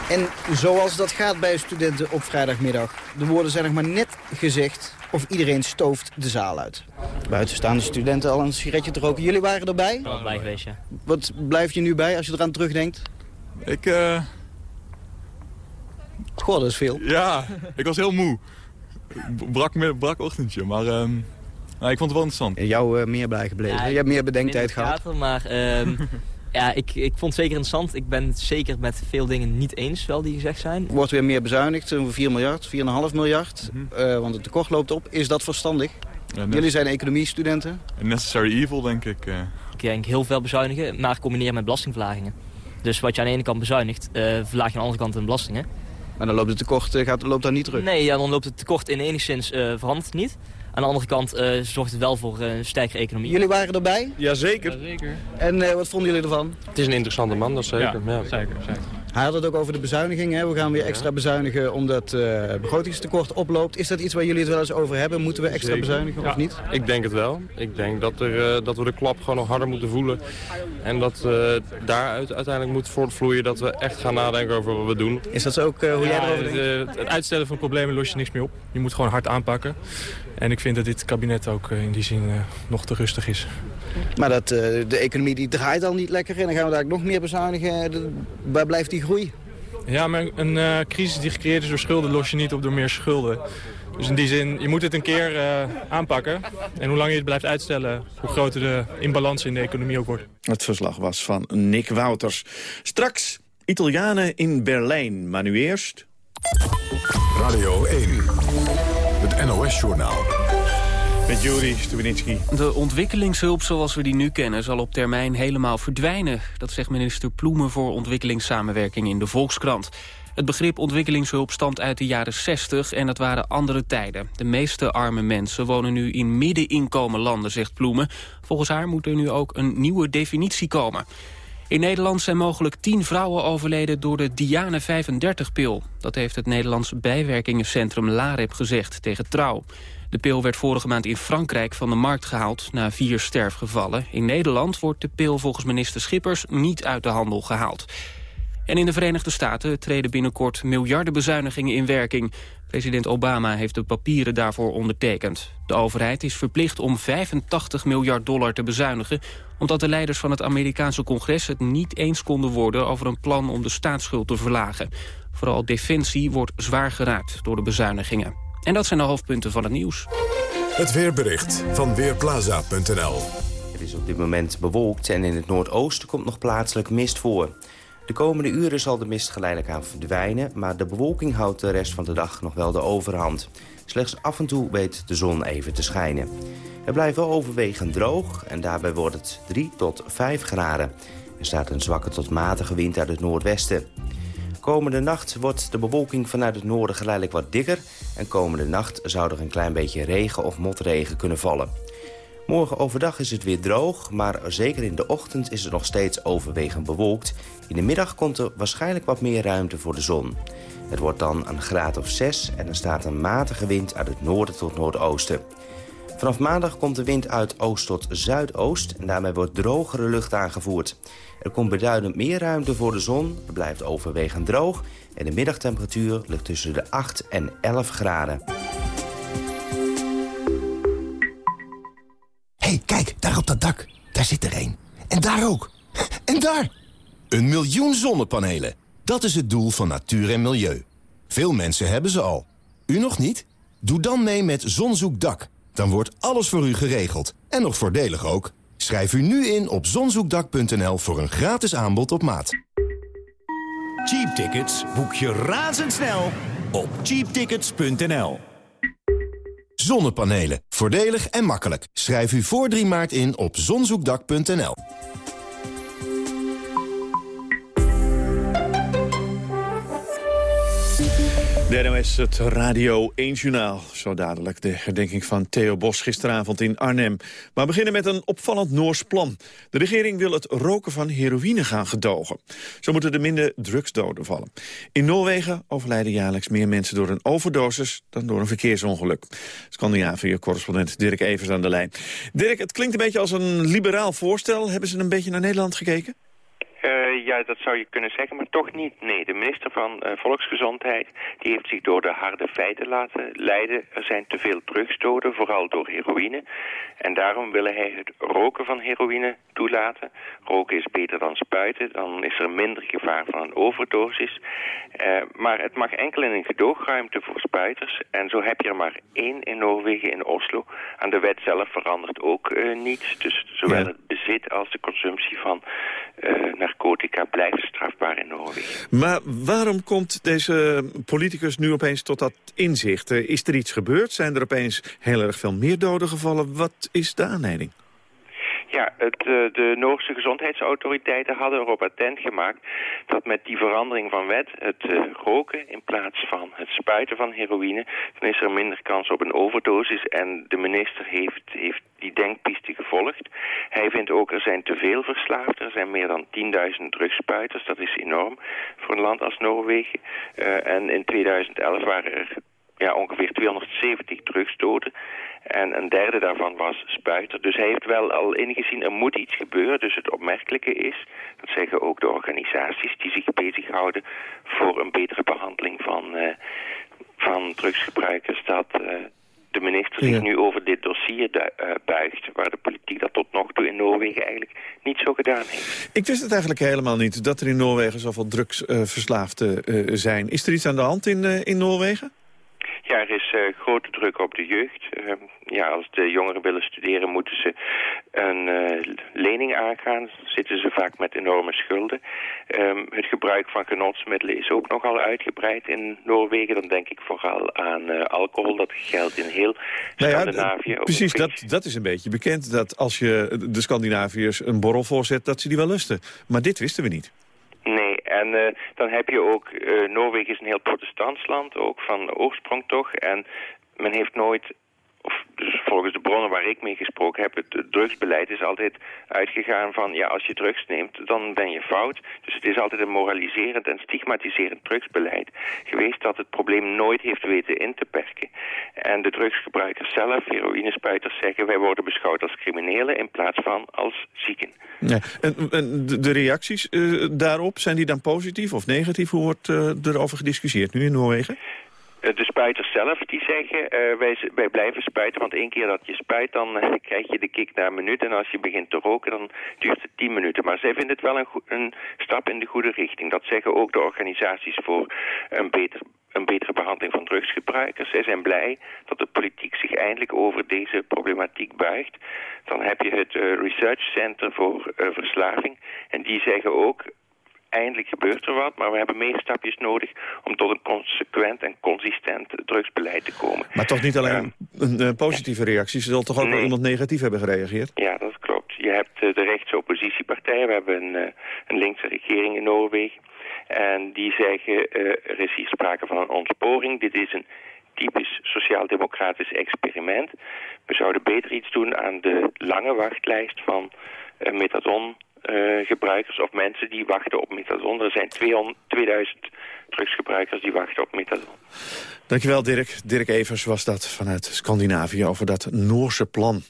En zoals dat gaat bij studenten op vrijdagmiddag. De woorden zijn nog maar net gezegd of iedereen stooft de zaal uit. Buitenstaande studenten al een sigaretje te roken. Jullie waren erbij? Al bij geweest, ja. Wat blijf je nu bij als je eraan terugdenkt? Ik, eh... Goh, dat is veel. Ja, ik was heel moe. Brak, brak ochtendje, maar... Uh... Nou, ik vond het wel interessant. En jou uh, meer bijgebleven. Ja, je hebt meer bedenktijd gehad. Theater, maar uh, ja, ik, ik vond het zeker interessant. Ik ben het zeker met veel dingen niet eens, wel die gezegd zijn. Wordt weer meer bezuinigd, 4 miljard, 4,5 miljard. Mm -hmm. uh, want het tekort loopt op. Is dat verstandig? Ja, Jullie zijn economiestudenten. A necessary evil, denk ik. Ik denk heel veel bezuinigen, maar combineren met belastingverlagingen. Dus wat je aan de ene kant bezuinigt, verlaag je aan de andere kant de belastingen. Maar dan loopt het tekort gaat, loopt dan niet terug? Nee, ja, dan loopt het tekort in enigszins verandert niet. Aan de andere kant uh, zorgt het wel voor uh, een sterkere economie. Jullie waren erbij? Jazeker. Jazeker. En uh, wat vonden jullie ervan? Het is een interessante man, dat zeker. Ja, ja. zeker, zeker. Hij had het ook over de bezuinigingen. Hè? We gaan weer extra bezuinigen omdat het begrotingstekort oploopt. Is dat iets waar jullie het wel eens over hebben? Moeten we extra zeker. bezuinigen ja. of niet? Ik denk het wel. Ik denk dat, er, dat we de klap gewoon nog harder moeten voelen. En dat daaruit uiteindelijk moet voortvloeien dat we echt gaan nadenken over wat we doen. Is dat ook hoe jij erover denkt? Het, het uitstellen van problemen los je niks meer op. Je moet gewoon hard aanpakken. En ik vind dat dit kabinet ook in die zin uh, nog te rustig is. Maar dat, uh, de economie die draait al niet lekker en dan gaan we daar nog meer bezuinigen. De, waar blijft die groei? Ja, maar een uh, crisis die gecreëerd is door schulden los je niet op door meer schulden. Dus in die zin, je moet het een keer aanpakken. En hoe langer je het blijft uitstellen, hoe groter de imbalans in de economie ook wordt. Het verslag was van Nick Wouters. Straks Italianen in Berlijn, maar nu eerst... Radio 1, het NOS-journaal. Juri. De ontwikkelingshulp zoals we die nu kennen zal op termijn helemaal verdwijnen. Dat zegt minister Ploemen voor ontwikkelingssamenwerking in de Volkskrant. Het begrip ontwikkelingshulp stamt uit de jaren 60 en dat waren andere tijden. De meeste arme mensen wonen nu in middeninkomenlanden, zegt Ploemen. Volgens haar moet er nu ook een nieuwe definitie komen. In Nederland zijn mogelijk tien vrouwen overleden door de Diane 35-pil. Dat heeft het Nederlands bijwerkingencentrum LAREP gezegd tegen Trouw. De pil werd vorige maand in Frankrijk van de markt gehaald na vier sterfgevallen. In Nederland wordt de pil volgens minister Schippers niet uit de handel gehaald. En in de Verenigde Staten treden binnenkort miljarden bezuinigingen in werking. President Obama heeft de papieren daarvoor ondertekend. De overheid is verplicht om 85 miljard dollar te bezuinigen... omdat de leiders van het Amerikaanse congres het niet eens konden worden... over een plan om de staatsschuld te verlagen. Vooral defensie wordt zwaar geraakt door de bezuinigingen. En dat zijn de hoofdpunten van het nieuws. Het weerbericht van Weerplaza.nl Het is op dit moment bewolkt en in het noordoosten komt nog plaatselijk mist voor. De komende uren zal de mist geleidelijk aan verdwijnen... maar de bewolking houdt de rest van de dag nog wel de overhand. Slechts af en toe weet de zon even te schijnen. Het blijft wel overwegend droog en daarbij wordt het 3 tot 5 graden. Er staat een zwakke tot matige wind uit het noordwesten. Komende nacht wordt de bewolking vanuit het noorden geleidelijk wat dikker... en komende nacht zou er een klein beetje regen of motregen kunnen vallen. Morgen overdag is het weer droog, maar zeker in de ochtend is het nog steeds overwegend bewolkt. In de middag komt er waarschijnlijk wat meer ruimte voor de zon. Het wordt dan een graad of 6 en er staat een matige wind uit het noorden tot noordoosten. Vanaf maandag komt de wind uit oost tot zuidoost en daarmee wordt drogere lucht aangevoerd. Er komt beduidend meer ruimte voor de zon, het blijft overwegend droog... en de middagtemperatuur ligt tussen de 8 en 11 graden. Hé, hey, kijk, daar op dat dak. Daar zit er één. En daar ook. En daar! Een miljoen zonnepanelen. Dat is het doel van natuur en milieu. Veel mensen hebben ze al. U nog niet? Doe dan mee met Zonzoekdak. Dan wordt alles voor u geregeld. En nog voordelig ook. Schrijf u nu in op zonzoekdak.nl voor een gratis aanbod op maat. Cheap tickets boek je razendsnel op cheaptickets.nl. Zonnepanelen. Voordelig en makkelijk. Schrijf u voor 3 maart in op zonzoekdak.nl. De NOS, het Radio 1 Journaal. Zo dadelijk de herdenking van Theo Bos gisteravond in Arnhem. Maar beginnen met een opvallend Noors plan. De regering wil het roken van heroïne gaan gedogen. Zo moeten er minder drugsdoden vallen. In Noorwegen overlijden jaarlijks meer mensen door een overdosis... dan door een verkeersongeluk. Scandinavië-correspondent Dirk Evers aan de lijn. Dirk, het klinkt een beetje als een liberaal voorstel. Hebben ze een beetje naar Nederland gekeken? Uh, ja, dat zou je kunnen zeggen, maar toch niet. Nee, de minister van uh, Volksgezondheid die heeft zich door de harde feiten laten leiden. Er zijn te veel drugsdoden, vooral door heroïne. En daarom wil hij het roken van heroïne toelaten. Roken is beter dan spuiten, dan is er minder gevaar van een overdosis. Uh, maar het mag enkel in een gedoogruimte voor spuiters. En zo heb je er maar één in Noorwegen, in Oslo. Aan de wet zelf verandert ook niets. Dus zowel ja. het bezit als de consumptie van narcotica blijft strafbaar in Noorwegen. Maar waarom komt deze politicus nu opeens tot dat inzicht? Is er iets gebeurd? Zijn er opeens heel erg veel meer doden gevallen? Wat is de aanleiding? Ja, het, de Noorse gezondheidsautoriteiten hadden erop attent gemaakt dat met die verandering van wet, het uh, roken in plaats van het spuiten van heroïne, dan is er minder kans op een overdosis en de minister heeft, heeft die denkpiste gevolgd. Hij vindt ook er zijn te veel verslaafden, er zijn meer dan 10.000 drugspuiters, dat is enorm voor een land als Noorwegen. Uh, en in 2011 waren er ja, ongeveer 270 drugsdoden. En een derde daarvan was spuiter. Dus hij heeft wel al ingezien, er moet iets gebeuren. Dus het opmerkelijke is, dat zeggen ook de organisaties die zich bezighouden voor een betere behandeling van, uh, van drugsgebruikers, dat uh, de minister zich nu over dit dossier uh, buigt... waar de politiek dat tot nog toe in Noorwegen eigenlijk niet zo gedaan heeft. Ik wist het eigenlijk helemaal niet, dat er in Noorwegen zoveel drugsverslaafden zijn. Is er iets aan de hand in, in Noorwegen? Ja, er is uh, grote druk op de jeugd. Uh, ja, als de jongeren willen studeren moeten ze een uh, lening aangaan. Zitten ze vaak met enorme schulden. Um, het gebruik van genotsmiddelen is ook nogal uitgebreid in Noorwegen. Dan denk ik vooral aan alcohol. Dat geldt in heel nou ja, Scandinavië. Precies, dat, dat is een beetje bekend. Dat als je de Scandinaviërs een borrel voorzet, dat ze die wel lusten. Maar dit wisten we niet. Nee, en uh, dan heb je ook, uh, Noorwegen is een heel protestants land, ook van oorsprong toch. En men heeft nooit of dus volgens de bronnen waar ik mee gesproken heb, het drugsbeleid is altijd uitgegaan van, ja, als je drugs neemt, dan ben je fout. Dus het is altijd een moraliserend en stigmatiserend drugsbeleid geweest dat het probleem nooit heeft weten in te perken. En de drugsgebruikers zelf, heroïnespuiters, zeggen wij worden beschouwd als criminelen in plaats van als zieken. Ja. En, de reacties uh, daarop, zijn die dan positief of negatief? Hoe wordt uh, erover gediscussieerd nu in Noorwegen? De spuiters zelf die zeggen, uh, wij, wij blijven spuiten, want één keer dat je spuit, dan uh, krijg je de kick na een minuut. En als je begint te roken, dan duurt het tien minuten. Maar zij vinden het wel een, een stap in de goede richting. Dat zeggen ook de organisaties voor een, beter, een betere behandeling van drugsgebruikers. Zij zijn blij dat de politiek zich eindelijk over deze problematiek buigt. Dan heb je het Research Center voor Verslaving. En die zeggen ook, eindelijk gebeurt er wat, maar we hebben meer stapjes nodig om tot een consequent en consistent drugsbeleid te komen. Maar toch niet alleen een, een positieve reactie, ze zal toch ook nee. wel iemand negatief hebben gereageerd? Ja, dat klopt. Je hebt uh, de rechtse oppositiepartijen, we hebben een, uh, een linkse regering in Noorwegen. En die zeggen, uh, er is hier sprake van een ontsporing, dit is een typisch sociaal-democratisch experiment. We zouden beter iets doen aan de lange wachtlijst van methadon uh, gebruikers of mensen die wachten op methadon. Er zijn 200, 2000 drugsgebruikers die wachten op methadon. Dankjewel Dirk. Dirk Evers was dat vanuit Scandinavië over dat Noorse plan.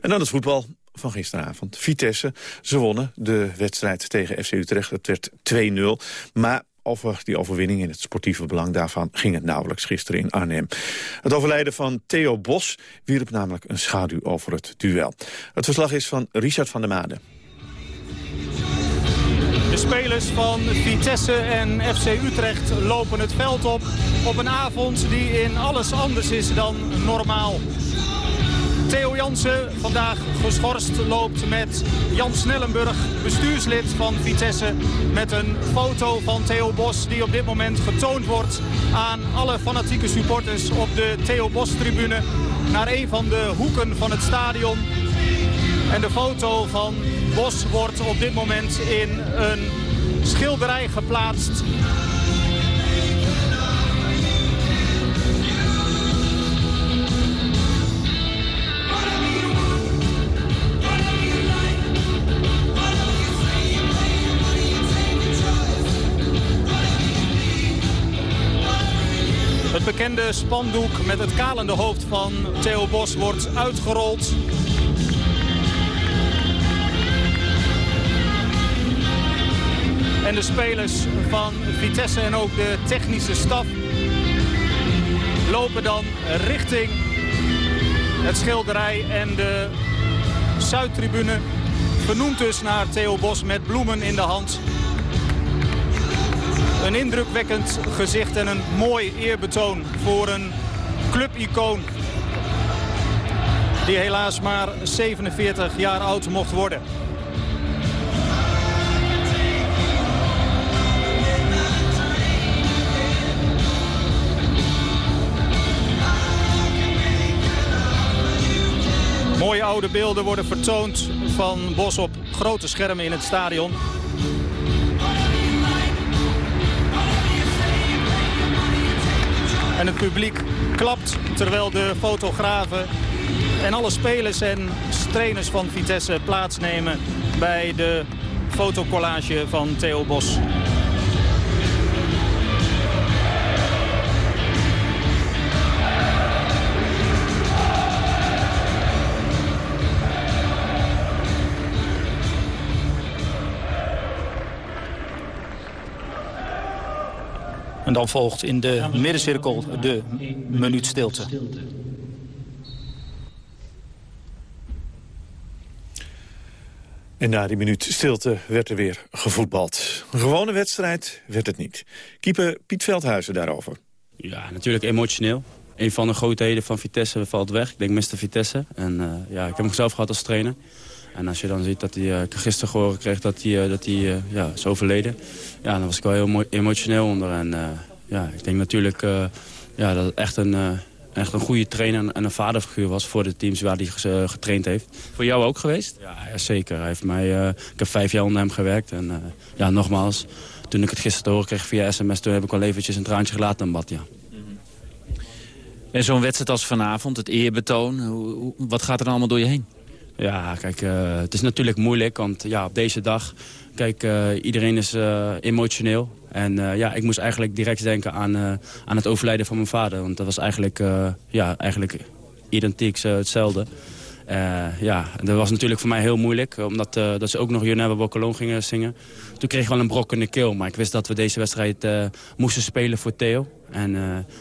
En dan het voetbal van gisteravond. Vitesse, ze wonnen de wedstrijd tegen FC Utrecht. Het werd 2-0. Maar over die overwinning in het sportieve belang daarvan ging het nauwelijks gisteren in Arnhem. Het overlijden van Theo Bos wierp namelijk een schaduw over het duel. Het verslag is van Richard van der Made. Spelers van Vitesse en FC Utrecht lopen het veld op op een avond die in alles anders is dan normaal. Theo Jansen, vandaag geschorst, loopt met Jan Snellenburg, bestuurslid van Vitesse... met een foto van Theo Bos die op dit moment getoond wordt aan alle fanatieke supporters op de Theo Bos-tribune... naar een van de hoeken van het stadion. En de foto van Bos wordt op dit moment in een schilderij geplaatst Het bekende spandoek met het kalende hoofd van Theo Bos wordt uitgerold. En de spelers van Vitesse en ook de technische staf lopen dan richting het schilderij en de Zuidtribune. Vernoemd dus naar Theo Bos met bloemen in de hand. Een indrukwekkend gezicht en een mooi eerbetoon voor een clubicoon. Die helaas maar 47 jaar oud mocht worden. Mooie oude beelden worden vertoond van Bos op grote schermen in het stadion. En het publiek klapt terwijl de fotografen en alle spelers en trainers van Vitesse plaatsnemen bij de fotocollage van Theo Bos. En dan volgt in de middencirkel de minuut stilte. En na die minuut stilte werd er weer gevoetbald. Een gewone wedstrijd werd het niet. Keeper Piet Veldhuizen daarover. Ja, natuurlijk emotioneel. Een van de grootheden van Vitesse valt weg. Ik denk Mr. Vitesse. En uh, ja, ik heb hem zelf gehad als trainer. En als je dan ziet dat hij uh, gisteren gehoord kreeg dat hij, uh, dat hij ja, is overleden. Ja, dan was ik wel heel emotioneel onder. En ja, ik denk natuurlijk ja, dat het echt een, echt een goede trainer en een vaderfiguur was voor de teams waar hij getraind heeft. Voor jou ook geweest? Ja, ja zeker. Hij heeft mij, ik heb vijf jaar onder hem gewerkt. En ja, nogmaals, toen ik het gisteren te horen kreeg via sms... toen heb ik wel eventjes een traantje gelaten in bad, ja. En zo'n wedstrijd als vanavond, het eerbetoon, wat gaat er dan allemaal door je heen? Ja, kijk, uh, het is natuurlijk moeilijk, want ja, op deze dag... Kijk, uh, iedereen is uh, emotioneel. En ja, ik moest eigenlijk direct denken aan, aan het overlijden van mijn vader. Want dat was eigenlijk, ja, eigenlijk identiek hetzelfde. ja, dat was natuurlijk voor mij heel moeilijk. Omdat dat ze ook nog Jonelle Bokkelon gingen zingen. Toen kreeg ik wel een brok in de keel. Maar ik wist dat we deze wedstrijd moesten spelen voor Theo. En,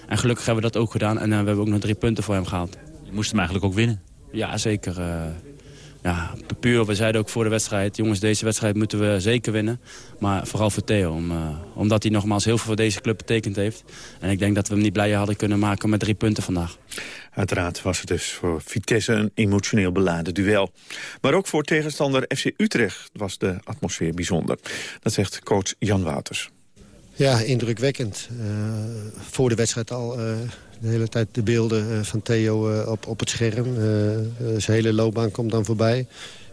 en gelukkig hebben we dat ook gedaan. En we hebben ook nog drie punten voor hem gehaald. Je moest hem eigenlijk ook winnen? Ja, zeker ja, puur, we zeiden ook voor de wedstrijd... jongens, deze wedstrijd moeten we zeker winnen. Maar vooral voor Theo, om, uh, omdat hij nogmaals heel veel voor deze club betekend heeft. En ik denk dat we hem niet blijer hadden kunnen maken met drie punten vandaag. Uiteraard was het dus voor Vitesse een emotioneel beladen duel. Maar ook voor tegenstander FC Utrecht was de atmosfeer bijzonder. Dat zegt coach Jan Wouters. Ja, indrukwekkend. Uh, voor de wedstrijd al... Uh de hele tijd de beelden van Theo op, op het scherm. zijn hele loopbaan komt dan voorbij.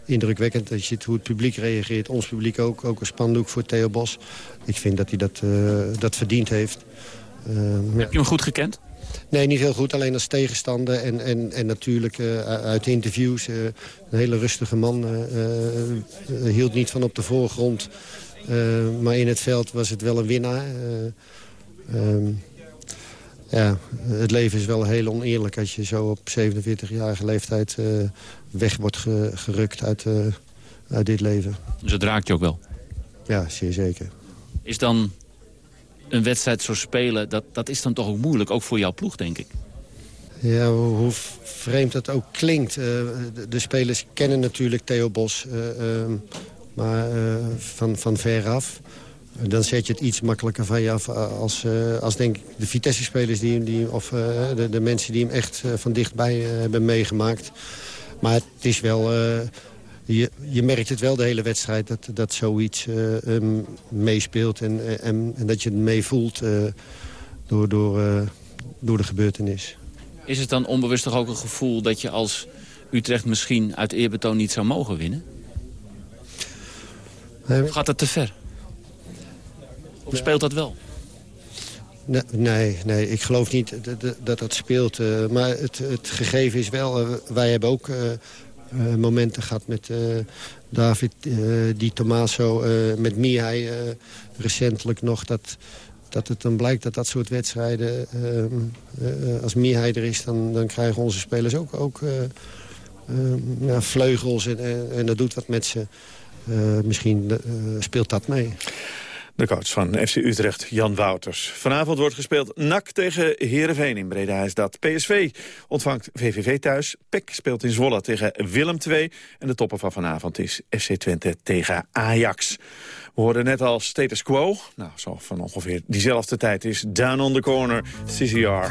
Indrukwekkend. Dat je ziet hoe het publiek reageert. Ons publiek ook. Ook een spandoek voor Theo Bos. Ik vind dat hij dat, dat verdiend heeft. Heb je hem goed gekend? Nee, niet heel goed. Alleen als tegenstander. En, en, en natuurlijk uh, uit interviews. Een hele rustige man. Hield niet van op de voorgrond. maar in het veld was het wel een winnaar. Um, ja, het leven is wel heel oneerlijk als je zo op 47-jarige leeftijd uh, weg wordt ge gerukt uit, uh, uit dit leven. Dus het raakt je ook wel? Ja, zeer zeker. Is dan een wedstrijd zo spelen, dat, dat is dan toch ook moeilijk, ook voor jouw ploeg, denk ik? Ja, hoe vreemd dat ook klinkt. Uh, de, de, spelers kennen natuurlijk Theo Bos, uh, maar van, van ver af. Dan zet je het iets makkelijker van je af als, uh, als denk ik de Vitesse-spelers die, die, of uh, de, de, mensen die hem echt van dichtbij hebben meegemaakt. Maar het is wel, je, je merkt het wel de hele wedstrijd dat, dat zoiets um, meespeelt en, en, en, dat je het meevoelt door, door, door de gebeurtenis. Is het dan onbewust toch ook een gevoel dat je als Utrecht misschien uit eerbetoon niet zou mogen winnen? Of gaat dat te ver? Of speelt dat wel? Nee, nee, ik geloof niet dat dat speelt. Uh, maar het, het, gegeven is wel... Uh, wij hebben ook uh, momenten gehad met David Di Tomaso... met Mihai recentelijk nog... Dat, dat het dan blijkt dat dat soort wedstrijden... als Mihai er is, dan, dan krijgen onze spelers ook, ook ja, vleugels... En, en, dat doet wat met ze. misschien speelt dat mee. De coach van FC Utrecht, Jan Wouters. Vanavond wordt gespeeld NAC tegen Heerenveen in Breda is dat. PSV ontvangt VVV thuis. PEC speelt in Zwolle tegen Willem II. En de topper van vanavond is FC Twente tegen Ajax. We hoorden net al status quo. Nou, zo van ongeveer diezelfde tijd is Down on the Corner, CCR.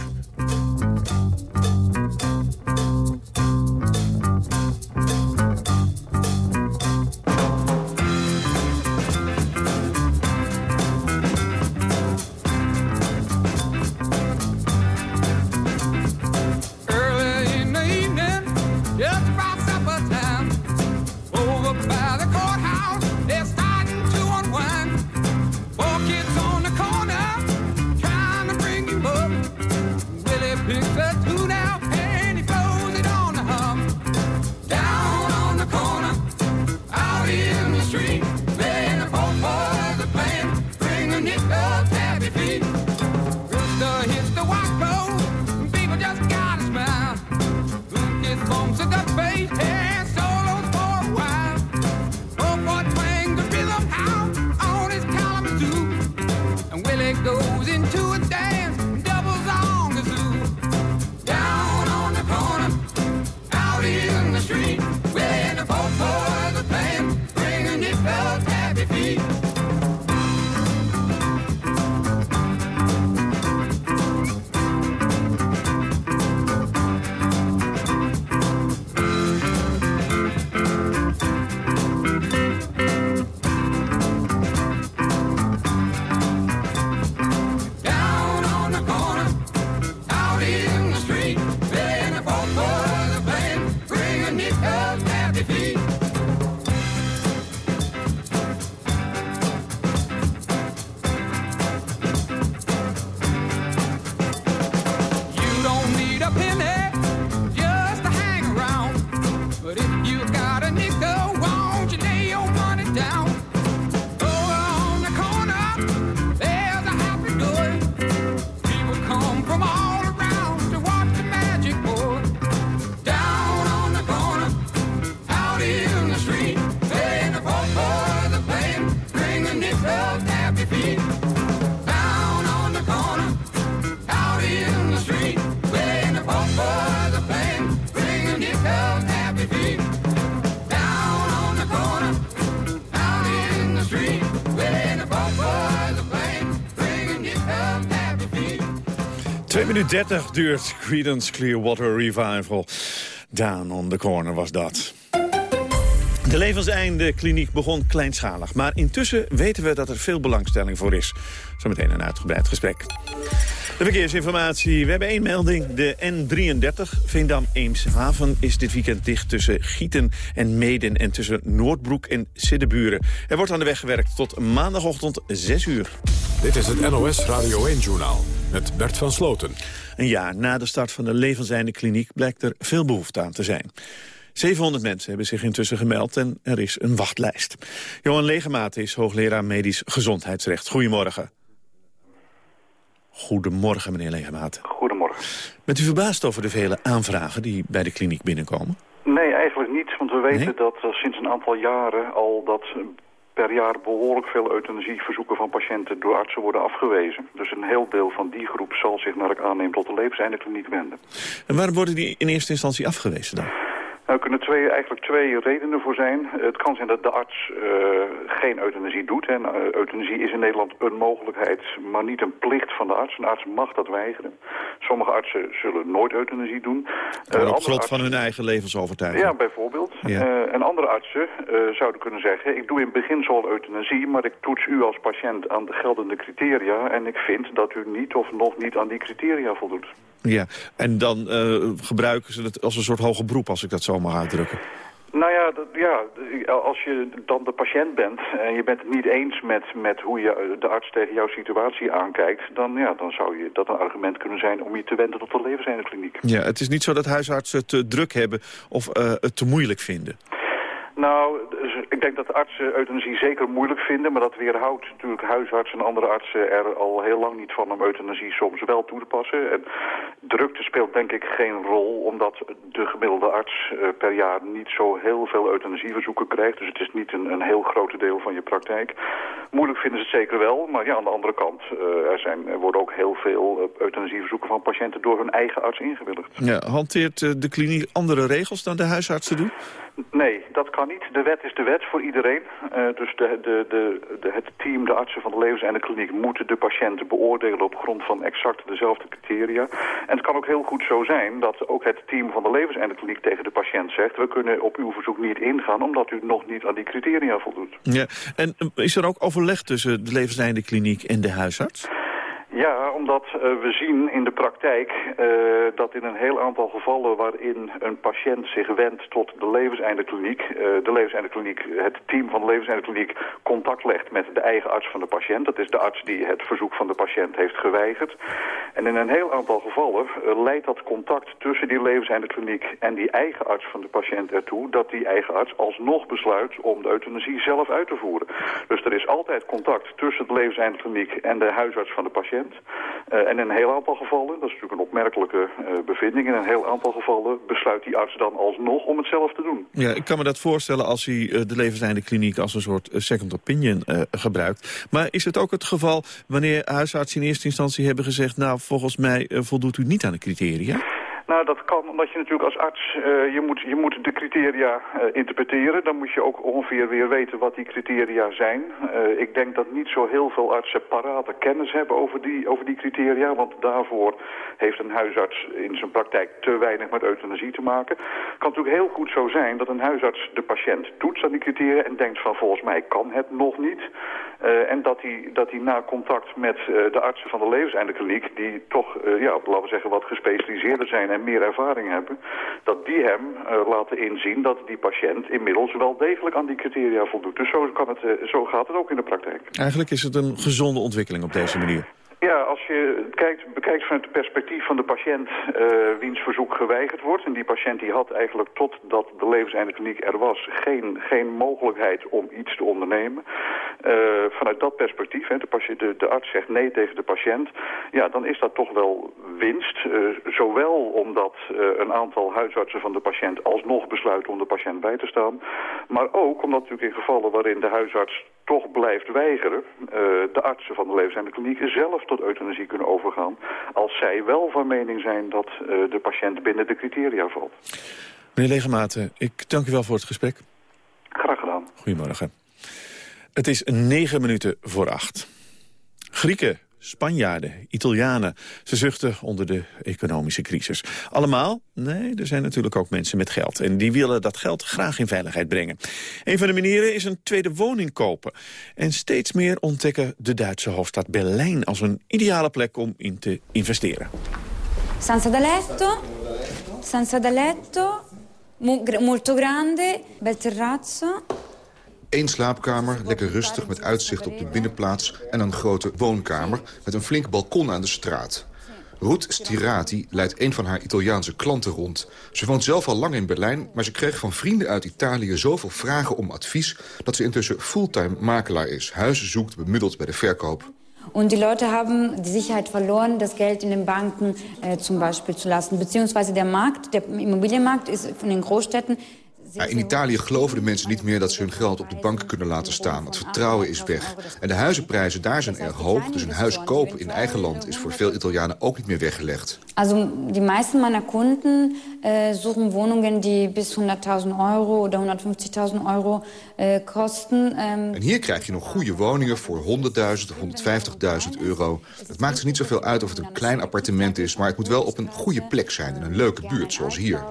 Minuut 30 duurt Creedence Clearwater Revival. Down on the corner was dat. De levenseinde kliniek begon kleinschalig. Maar intussen weten we dat er veel belangstelling voor is. Zometeen een uitgebreid gesprek. De verkeersinformatie. We hebben één melding. De N33 Veendam-Eemshaven is dit weekend dicht tussen Gieten en Meden... en tussen Noordbroek en Siddeburen. Er wordt aan de weg gewerkt tot maandagochtend 6 uur. Dit is het NOS Radio 1-journaal met Bert van Sloten. Een jaar na de start van de levenseinde kliniek blijkt er veel behoefte aan te zijn. 700 mensen hebben zich intussen gemeld en er is een wachtlijst. Johan Legemaat is hoogleraar medisch gezondheidsrecht. Goedemorgen. Goedemorgen, meneer Legemaat. Goedemorgen. Bent u verbaasd over de vele aanvragen die bij de kliniek binnenkomen? Nee, eigenlijk niet, want we weten dat uh, sinds een aantal jaren al dat per jaar behoorlijk veel euthanasieverzoeken van patiënten door artsen worden afgewezen. Dus een heel deel van die groep zal zich naar ik aanneem tot de levenseinde kliniek wenden. En waarom worden die in eerste instantie afgewezen dan? Nou, er kunnen twee, eigenlijk twee redenen voor zijn. Het kan zijn dat de arts uh, geen euthanasie doet. En, uh, euthanasie is in Nederland een mogelijkheid, maar niet een plicht van de arts. Een arts mag dat weigeren. Sommige artsen zullen nooit euthanasie doen. Uh, op grond van hun eigen levensovertuiging. Ja, bijvoorbeeld. Ja. en andere artsen zouden kunnen zeggen... ik doe in beginsel euthanasie, maar ik toets u als patiënt aan de geldende criteria... en ik vind dat u niet of nog niet aan die criteria voldoet. Ja, en dan uh, gebruiken ze het als een soort hoger beroep, als ik dat zo mag uitdrukken. Nou ja, dat, ja, als je dan de patiënt bent en je bent het niet eens met, met hoe je, de arts tegen jouw situatie aankijkt... Dan, ja, dan zou je dat een argument kunnen zijn om je te wenden tot de levenseindekliniek. Ja, het is niet zo dat huisartsen het te druk hebben of uh, het te moeilijk vinden. Nou, ik denk dat artsen euthanasie zeker moeilijk vinden... maar dat weerhoudt natuurlijk huisartsen en andere artsen er al heel lang niet van... om euthanasie soms wel toe te passen. En drukte speelt denk ik geen rol... omdat de gemiddelde arts uh, per jaar niet zo heel veel euthanasieverzoeken krijgt. Dus het is niet een, een heel groot deel van je praktijk. Moeilijk vinden ze het zeker wel, maar ja, aan de andere kant... Uh, er, zijn, worden ook heel veel uh, euthanasieverzoeken van patiënten... door hun eigen arts ingewilligd. Ja, hanteert de kliniek andere regels dan de huisartsen doen? Nee, dat kan niet. De wet is de wet voor iedereen. Uh, dus de, de, de, de, het team, de artsen van de levenseindekliniek... moeten de patiënten beoordelen op grond van exact dezelfde criteria. En het kan ook heel goed zo zijn dat ook het team van de levenseindekliniek tegen de patiënt zegt... we kunnen op uw verzoek niet ingaan omdat u nog niet aan die criteria voldoet. Ja. En is er ook overleg tussen de levenseindekliniek en de huisarts? Ja, omdat uh, we zien in de praktijk uh, dat in een heel aantal gevallen waarin een patiënt zich wendt tot de levenseindekliniek, uh, de levenseindekliniek, het team van de levenseindekliniek contact legt met de eigen arts van de patiënt. Dat is de arts die het verzoek van de patiënt heeft geweigerd. En in een heel aantal gevallen leidt dat contact tussen die levenseindekliniek en die eigen arts van de patiënt ertoe dat die eigen arts alsnog besluit om de euthanasie zelf uit te voeren. Dus er is altijd contact tussen de levenseindekliniek en de huisarts van de patiënt. Uh, en in een heel aantal gevallen, dat is natuurlijk een opmerkelijke uh, bevinding... in een heel aantal gevallen besluit die arts dan alsnog om het zelf te doen. Ja, ik kan me dat voorstellen als hij uh, de levenseindekliniek... als een soort second opinion gebruikt. Maar is het ook het geval wanneer huisartsen in eerste instantie hebben gezegd... nou, volgens mij voldoet u niet aan de criteria? Nou, dat kan omdat je natuurlijk als arts, uh, je, moet, je moet de criteria uh, interpreteren. Dan moet je ook ongeveer weer weten wat die criteria zijn. Uh, ik denk dat niet zo heel veel artsen parate kennis hebben over die, over die criteria. Want daarvoor heeft een huisarts in zijn praktijk te weinig met euthanasie te maken. Het kan natuurlijk heel goed zo zijn dat een huisarts de patiënt toetst aan die criteria... en denkt van volgens mij kan het nog niet. en dat hij, dat na contact met de artsen van de levenseindekliniek... die toch, ja, laten we zeggen, wat gespecialiseerder zijn en meer ervaring hebben, dat die hem uh, laten inzien dat die patiënt inmiddels wel degelijk aan die criteria voldoet. Dus zo, kan het, uh, zo gaat het ook in de praktijk. Eigenlijk is het een gezonde ontwikkeling op deze manier. Ja, als je kijkt, bekijkt vanuit het perspectief van de patiënt uh, wiens verzoek geweigerd wordt... en die patiënt die had eigenlijk totdat de levenseindekliniek er was... geen, geen mogelijkheid om iets te ondernemen. Uh, vanuit dat perspectief, hè, de, patiënt, de, de, arts zegt nee tegen de patiënt... ja, dan is dat toch wel winst. Uh, zowel omdat een aantal huisartsen van de patiënt alsnog besluiten om de patiënt bij te staan... maar ook omdat natuurlijk in gevallen waarin de huisarts toch blijft weigeren... de artsen van de levenseindekliniek zelf tot euthanasie kunnen overgaan... als zij wel van mening zijn dat uh, de patiënt binnen de criteria valt. Meneer Legematen, ik dank u wel voor het gesprek. Graag gedaan. Goedemorgen. Het is negen minuten voor acht. Grieken Spanjaarden, Italianen. Ze zuchten onder de economische crisis. Allemaal? Nee, er zijn natuurlijk ook mensen met geld. En die willen dat geld graag in veiligheid brengen. Een van de manieren is een tweede woning kopen. En steeds meer ontdekken de Duitse hoofdstad Berlijn... als een ideale plek om in te investeren. Stanza da letto, stanza da letto, molto grande, bel terrazzo... Eén slaapkamer, lekker rustig met uitzicht op de binnenplaats... en een grote woonkamer met een flink balkon aan de straat. Ruth Stirati leidt een van haar Italiaanse klanten rond. Ze woont zelf al lang in Berlijn, maar ze kreeg van vrienden uit Italië zoveel vragen om advies... dat ze intussen fulltime makelaar is, huizen zoekt bemiddeld bij de verkoop. Und die Leute haben die Sicherheit verloren, das Geld in den Banken äh, zum lassen. Beziehungsweise der Markt, der Immobilienmarkt ist von den Großstädten in Italië geloven de mensen niet meer dat ze hun geld op de bank kunnen laten staan. Het vertrouwen is weg. En de huizenprijzen daar zijn erg hoog. Dus een huis kopen in eigen land is voor veel Italianen ook niet meer weggelegd. Also die meisten meiner Kunden äh, suchen Wohnungen die bis 100.000 euro oder 150.000 euro äh, kosten. Ähm, En hier krijg je nog goede woningen voor 100.000 of 150.000 euro. Het maakt zich niet zoveel uit of het een klein appartement is... maar het moet wel op een goede plek zijn, in een leuke buurt, zoals hier.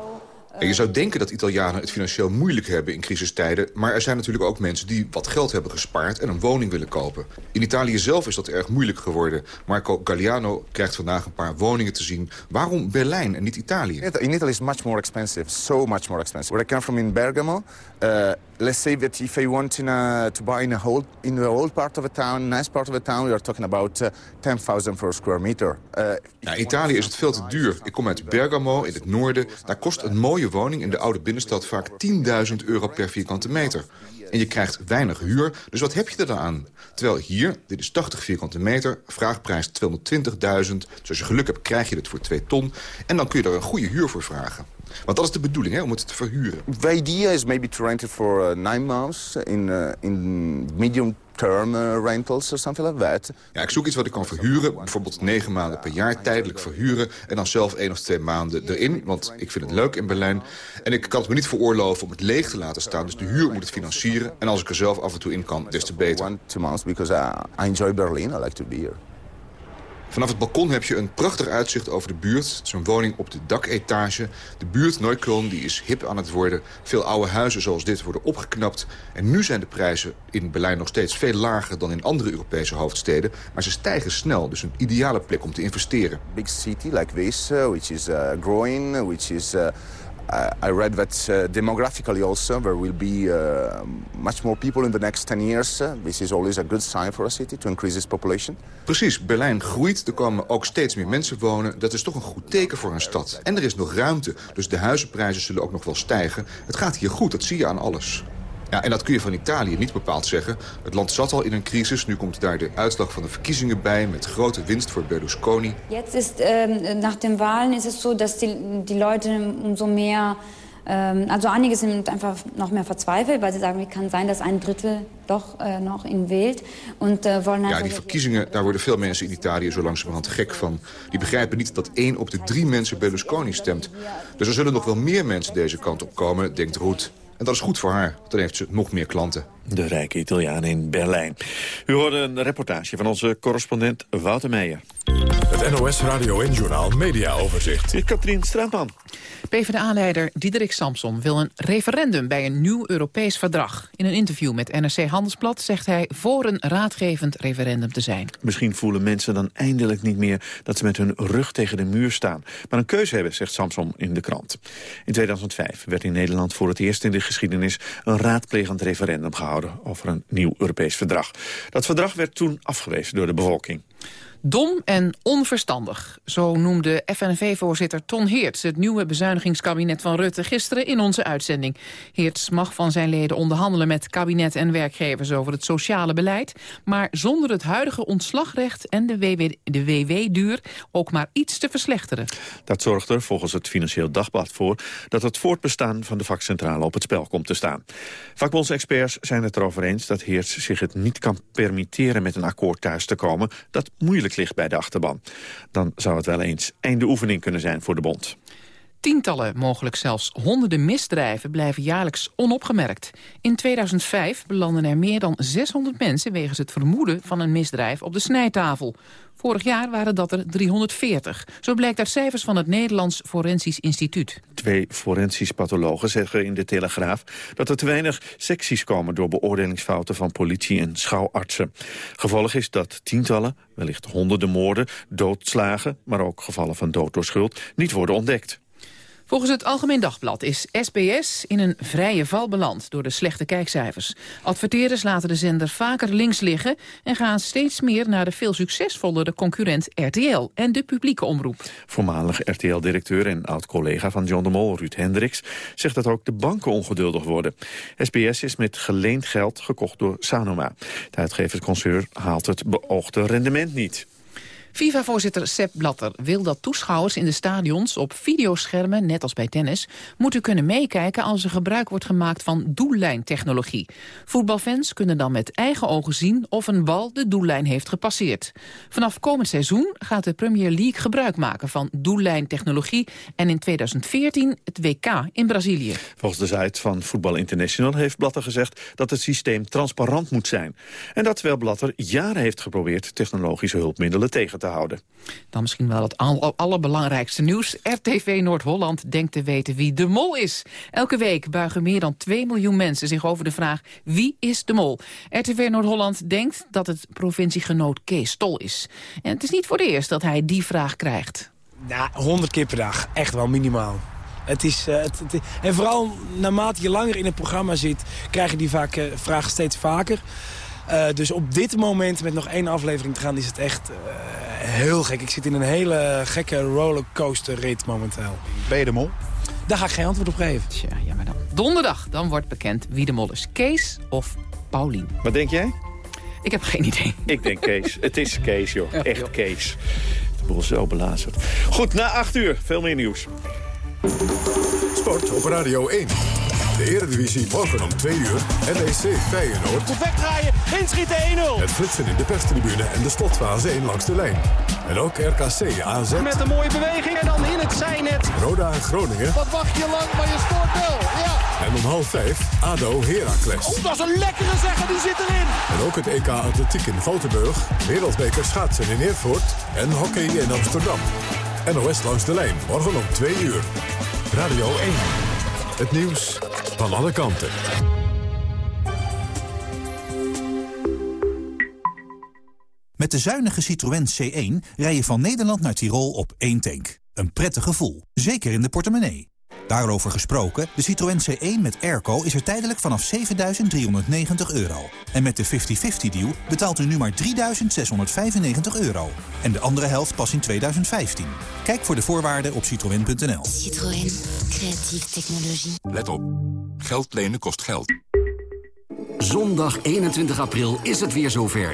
Je zou denken dat Italianen het financieel moeilijk hebben in crisistijden... maar er zijn natuurlijk ook mensen die wat geld hebben gespaard... en een woning willen kopen. In Italië zelf is dat erg moeilijk geworden. Marco Galliano krijgt vandaag een paar woningen te zien. Waarom Berlijn en niet Italië? In Italy is much more expensive, so much more expensive. Where I come from in Bergamo, uh, let's say that if I want in to buy in a whole in the old part of a town, nice part of a town, we are talking about uh, 10,000 per square meter. Uh, Ja, Italië is het veel te duur. Ik kom uit Bergamo in het noorden. Daar kost een mooie woning in de oude binnenstad vaak 10.000 euro per vierkante meter. En je krijgt weinig huur, dus wat heb je er dan aan? Terwijl hier, dit is 80 vierkante meter, vraagprijs 220.000. Dus als je geluk hebt, krijg je het voor 2 ton. En dan kun je er een goede huur voor vragen. Want dat is de bedoeling, hè, om het te verhuren. the idea is maybe to rent it for uh, nine months in, uh, in medium term uh, rentals or something like that. Ja, ik zoek iets wat ik kan verhuren. Bijvoorbeeld negen maanden per jaar tijdelijk verhuren. En dan zelf één of twee maanden erin. Want ik vind het leuk in Berlijn. En ik kan het me niet veroorloven om het leeg te laten staan. Dus de huur moet het financieren. En als ik er zelf af en toe in kan, des te beter. One, two months because I enjoy Berlin. I like to be here. Vanaf het balkon heb je een prachtig uitzicht over de buurt. Een woning op de daketage. De buurt Neukölln die is hip aan het worden. Veel oude huizen zoals dit worden opgeknapt. En nu zijn de prijzen in Berlijn nog steeds veel lager dan in andere Europese hoofdsteden. Maar ze stijgen snel, dus een ideale plek om te investeren. Big city like uh, which is uh, growing, uh, which is... I read that uh, demographically also there will be uh, much more people in the next 10 years. Uh, this is always a good sign for a city to increase its population. Precies, Berlijn groeit, er komen ook steeds meer mensen wonen. Dat is toch een goed teken voor een stad. En er is nog ruimte, dus de huizenprijzen zullen ook nog wel stijgen. Het gaat hier goed, dat zie je aan alles. Ja, en dat kun je van Italië niet bepaald zeggen. Het land zat al in een crisis. Nu komt daar de uitslag van de verkiezingen bij... met grote winst voor Berlusconi. Jetzt ist, ähm, nach den Wahlen ist es so, dass die, die Leute umso mehr... Ähm, also einige sind einfach noch mehr verzweifelt, weil sie sagen, wie kann sein, dass ein Drittel doch äh, noch ihn wählt. Und äh, wollen Ja, die verkiezingen, daar worden veel mensen in Italië zo langzamerhand gek van. Die begrijpen niet dat één op de drie mensen Berlusconi stemt. Dus er zullen nog wel meer mensen deze kant op komen, denkt Roet. Dat is goed voor haar, dan heeft ze nog meer klanten. De rijke Italiaan in Berlijn. U hoorde een reportage van onze correspondent Wouter Meijer. Het NOS Radio en Journaal Media Overzicht. Katrien Straatman. PvdA-leider Diederik Samson wil een referendum bij een nieuw Europees verdrag. In een interview met NRC Handelsblad zegt hij voor een raadgevend referendum te zijn. Misschien voelen mensen dan eindelijk niet meer dat ze met hun rug tegen de muur staan. Maar een keuze hebben, zegt Samson in de krant. In 2005 werd in Nederland voor het eerst in de geschiedenis... een raadplegend referendum gehouden over een nieuw Europees verdrag. Dat verdrag werd toen afgewezen door de bevolking. Dom en onverstandig, zo noemde FNV-voorzitter Ton Heerts... het nieuwe bezuinigingskabinet van Rutte gisteren in onze uitzending. Heerts mag van zijn leden onderhandelen met kabinet en werkgevers... over het sociale beleid, maar zonder het huidige ontslagrecht... en de WW de WW-duur ook maar iets te verslechteren. Dat zorgt er volgens het Financieel Dagblad voor... dat het voortbestaan van de vakcentrale op het spel komt te staan. Vakbondsexperts zijn het erover eens dat Heerts zich het niet kan permitteren... met een akkoord thuis te komen dat moeilijk ligt bij de achterban. Dan zou het wel eens einde oefening kunnen zijn voor de bond. Tientallen, mogelijk zelfs honderden misdrijven blijven jaarlijks onopgemerkt. In 2005 belanden er meer dan 600 mensen wegens het vermoeden van een misdrijf op de snijtafel. Vorig jaar waren dat er 340. Zo blijkt uit cijfers van het Nederlands Forensisch Instituut. Twee forensisch pathologen zeggen in de Telegraaf... dat er te weinig secties komen door beoordelingsfouten van politie en schouwartsen. Gevolg is dat tientallen, wellicht honderden moorden, doodslagen... maar ook gevallen van dood door schuld, niet worden ontdekt. Volgens het Algemeen Dagblad is SBS in een vrije val beland door de slechte kijkcijfers. Adverteerders laten de zender vaker links liggen en gaan steeds meer naar de veel succesvollere concurrent RTL en de publieke omroep. Voormalig RTL-directeur en oud-collega van John de Mol, Ruud Hendricks, zegt dat ook de banken ongeduldig worden. SBS is met geleend geld gekocht door Sanoma. De uitgeversconcern haalt het beoogde rendement niet. FIFA-voorzitter Sepp Blatter wil dat toeschouwers in de stadions op videoschermen, net als bij tennis, moeten kunnen meekijken als er gebruik wordt gemaakt van doellijntechnologie. Voetbalfans kunnen dan met eigen ogen zien of een bal de doellijn heeft gepasseerd. Vanaf komend seizoen gaat de Premier League gebruik maken van doellijntechnologie en in 2014 het WK in Brazilië. Volgens de site van Voetbal International heeft Blatter gezegd dat het systeem transparant moet zijn. En dat terwijl Blatter jaren heeft geprobeerd technologische hulpmiddelen tegen te houden. Dan misschien wel het allerbelangrijkste nieuws. RTV Noord-Holland denkt te weten wie de mol is. Elke week buigen meer dan 2 miljoen mensen zich over de vraag wie is de mol. RTV Noord-Holland denkt dat het provinciegenoot Kees Stol is. En het is niet voor de eerst dat hij die vraag krijgt. Nou, 100 keer per dag. Echt wel minimaal. Het is, uh, het, het, en vooral naarmate je langer in het programma zit... krijg je die vaak, uh, vragen steeds vaker. Uh, dus op dit moment met nog één aflevering te gaan is het echt heel gek. Ik zit in een hele gekke rollercoaster rit momenteel. Ben je de mol? Daar ga ik geen antwoord op geven. Tja, ja, maar dan. Donderdag, dan wordt bekend wie de mol is. Kees of Paulien. Wat denk jij? Ik heb geen idee. Ik denk Kees. het is Kees, joh. Echt Kees. De boel zo belazerd. Goed, na acht uur. Veel meer nieuws. Sport op Radio 1. De Eredivisie morgen om 2 uur. NEC Feyenoord. Moet wegdraaien. Inschieten 1-0. Het flitsen in de perstribune en de slotfase 1 langs de lijn. En ook RKC AZ. Met een mooie beweging en dan in het zijnet. Roda en Groningen. Wat wacht je lang, maar je scoort wel. Ja. En om half 5 ADO Heracles. Oh, dat is een lekkere zeggen, die zit erin. En ook het EK Atletiek in Valtenburg. Wereldbeker schaatsen in Eervoort. En hockey in Amsterdam. NOS langs de lijn, morgen om 2 uur. Radio 1. Het nieuws van alle kanten. Met de zuinige Citroën C1 rij je van Nederland naar Tirol op één tank. Een prettig gevoel, zeker in de portemonnee. Daarover gesproken, de Citroën C1 met airco is er tijdelijk vanaf 7.390 euro. En met de 50-50-deal betaalt u nu maar 3.695 euro. En de andere helft pas in 2015. Kijk voor de voorwaarden op citroën.nl. Citroën. Creatieve technologie. Let op. Geld lenen kost geld. Zondag 21 april is het weer zover.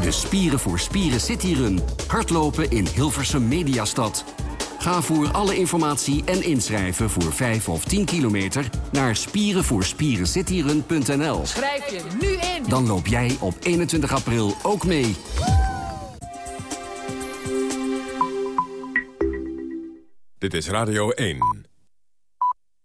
De Spieren voor Spieren Cityrun. Hardlopen in Hilversum Mediastad. Ga voor alle informatie en inschrijven voor 5 of 10 kilometer naar spierenvoorspierencityrun.nl. Schrijf je nu in. Dan loop jij op 21 april ook mee. Dit is Radio 1.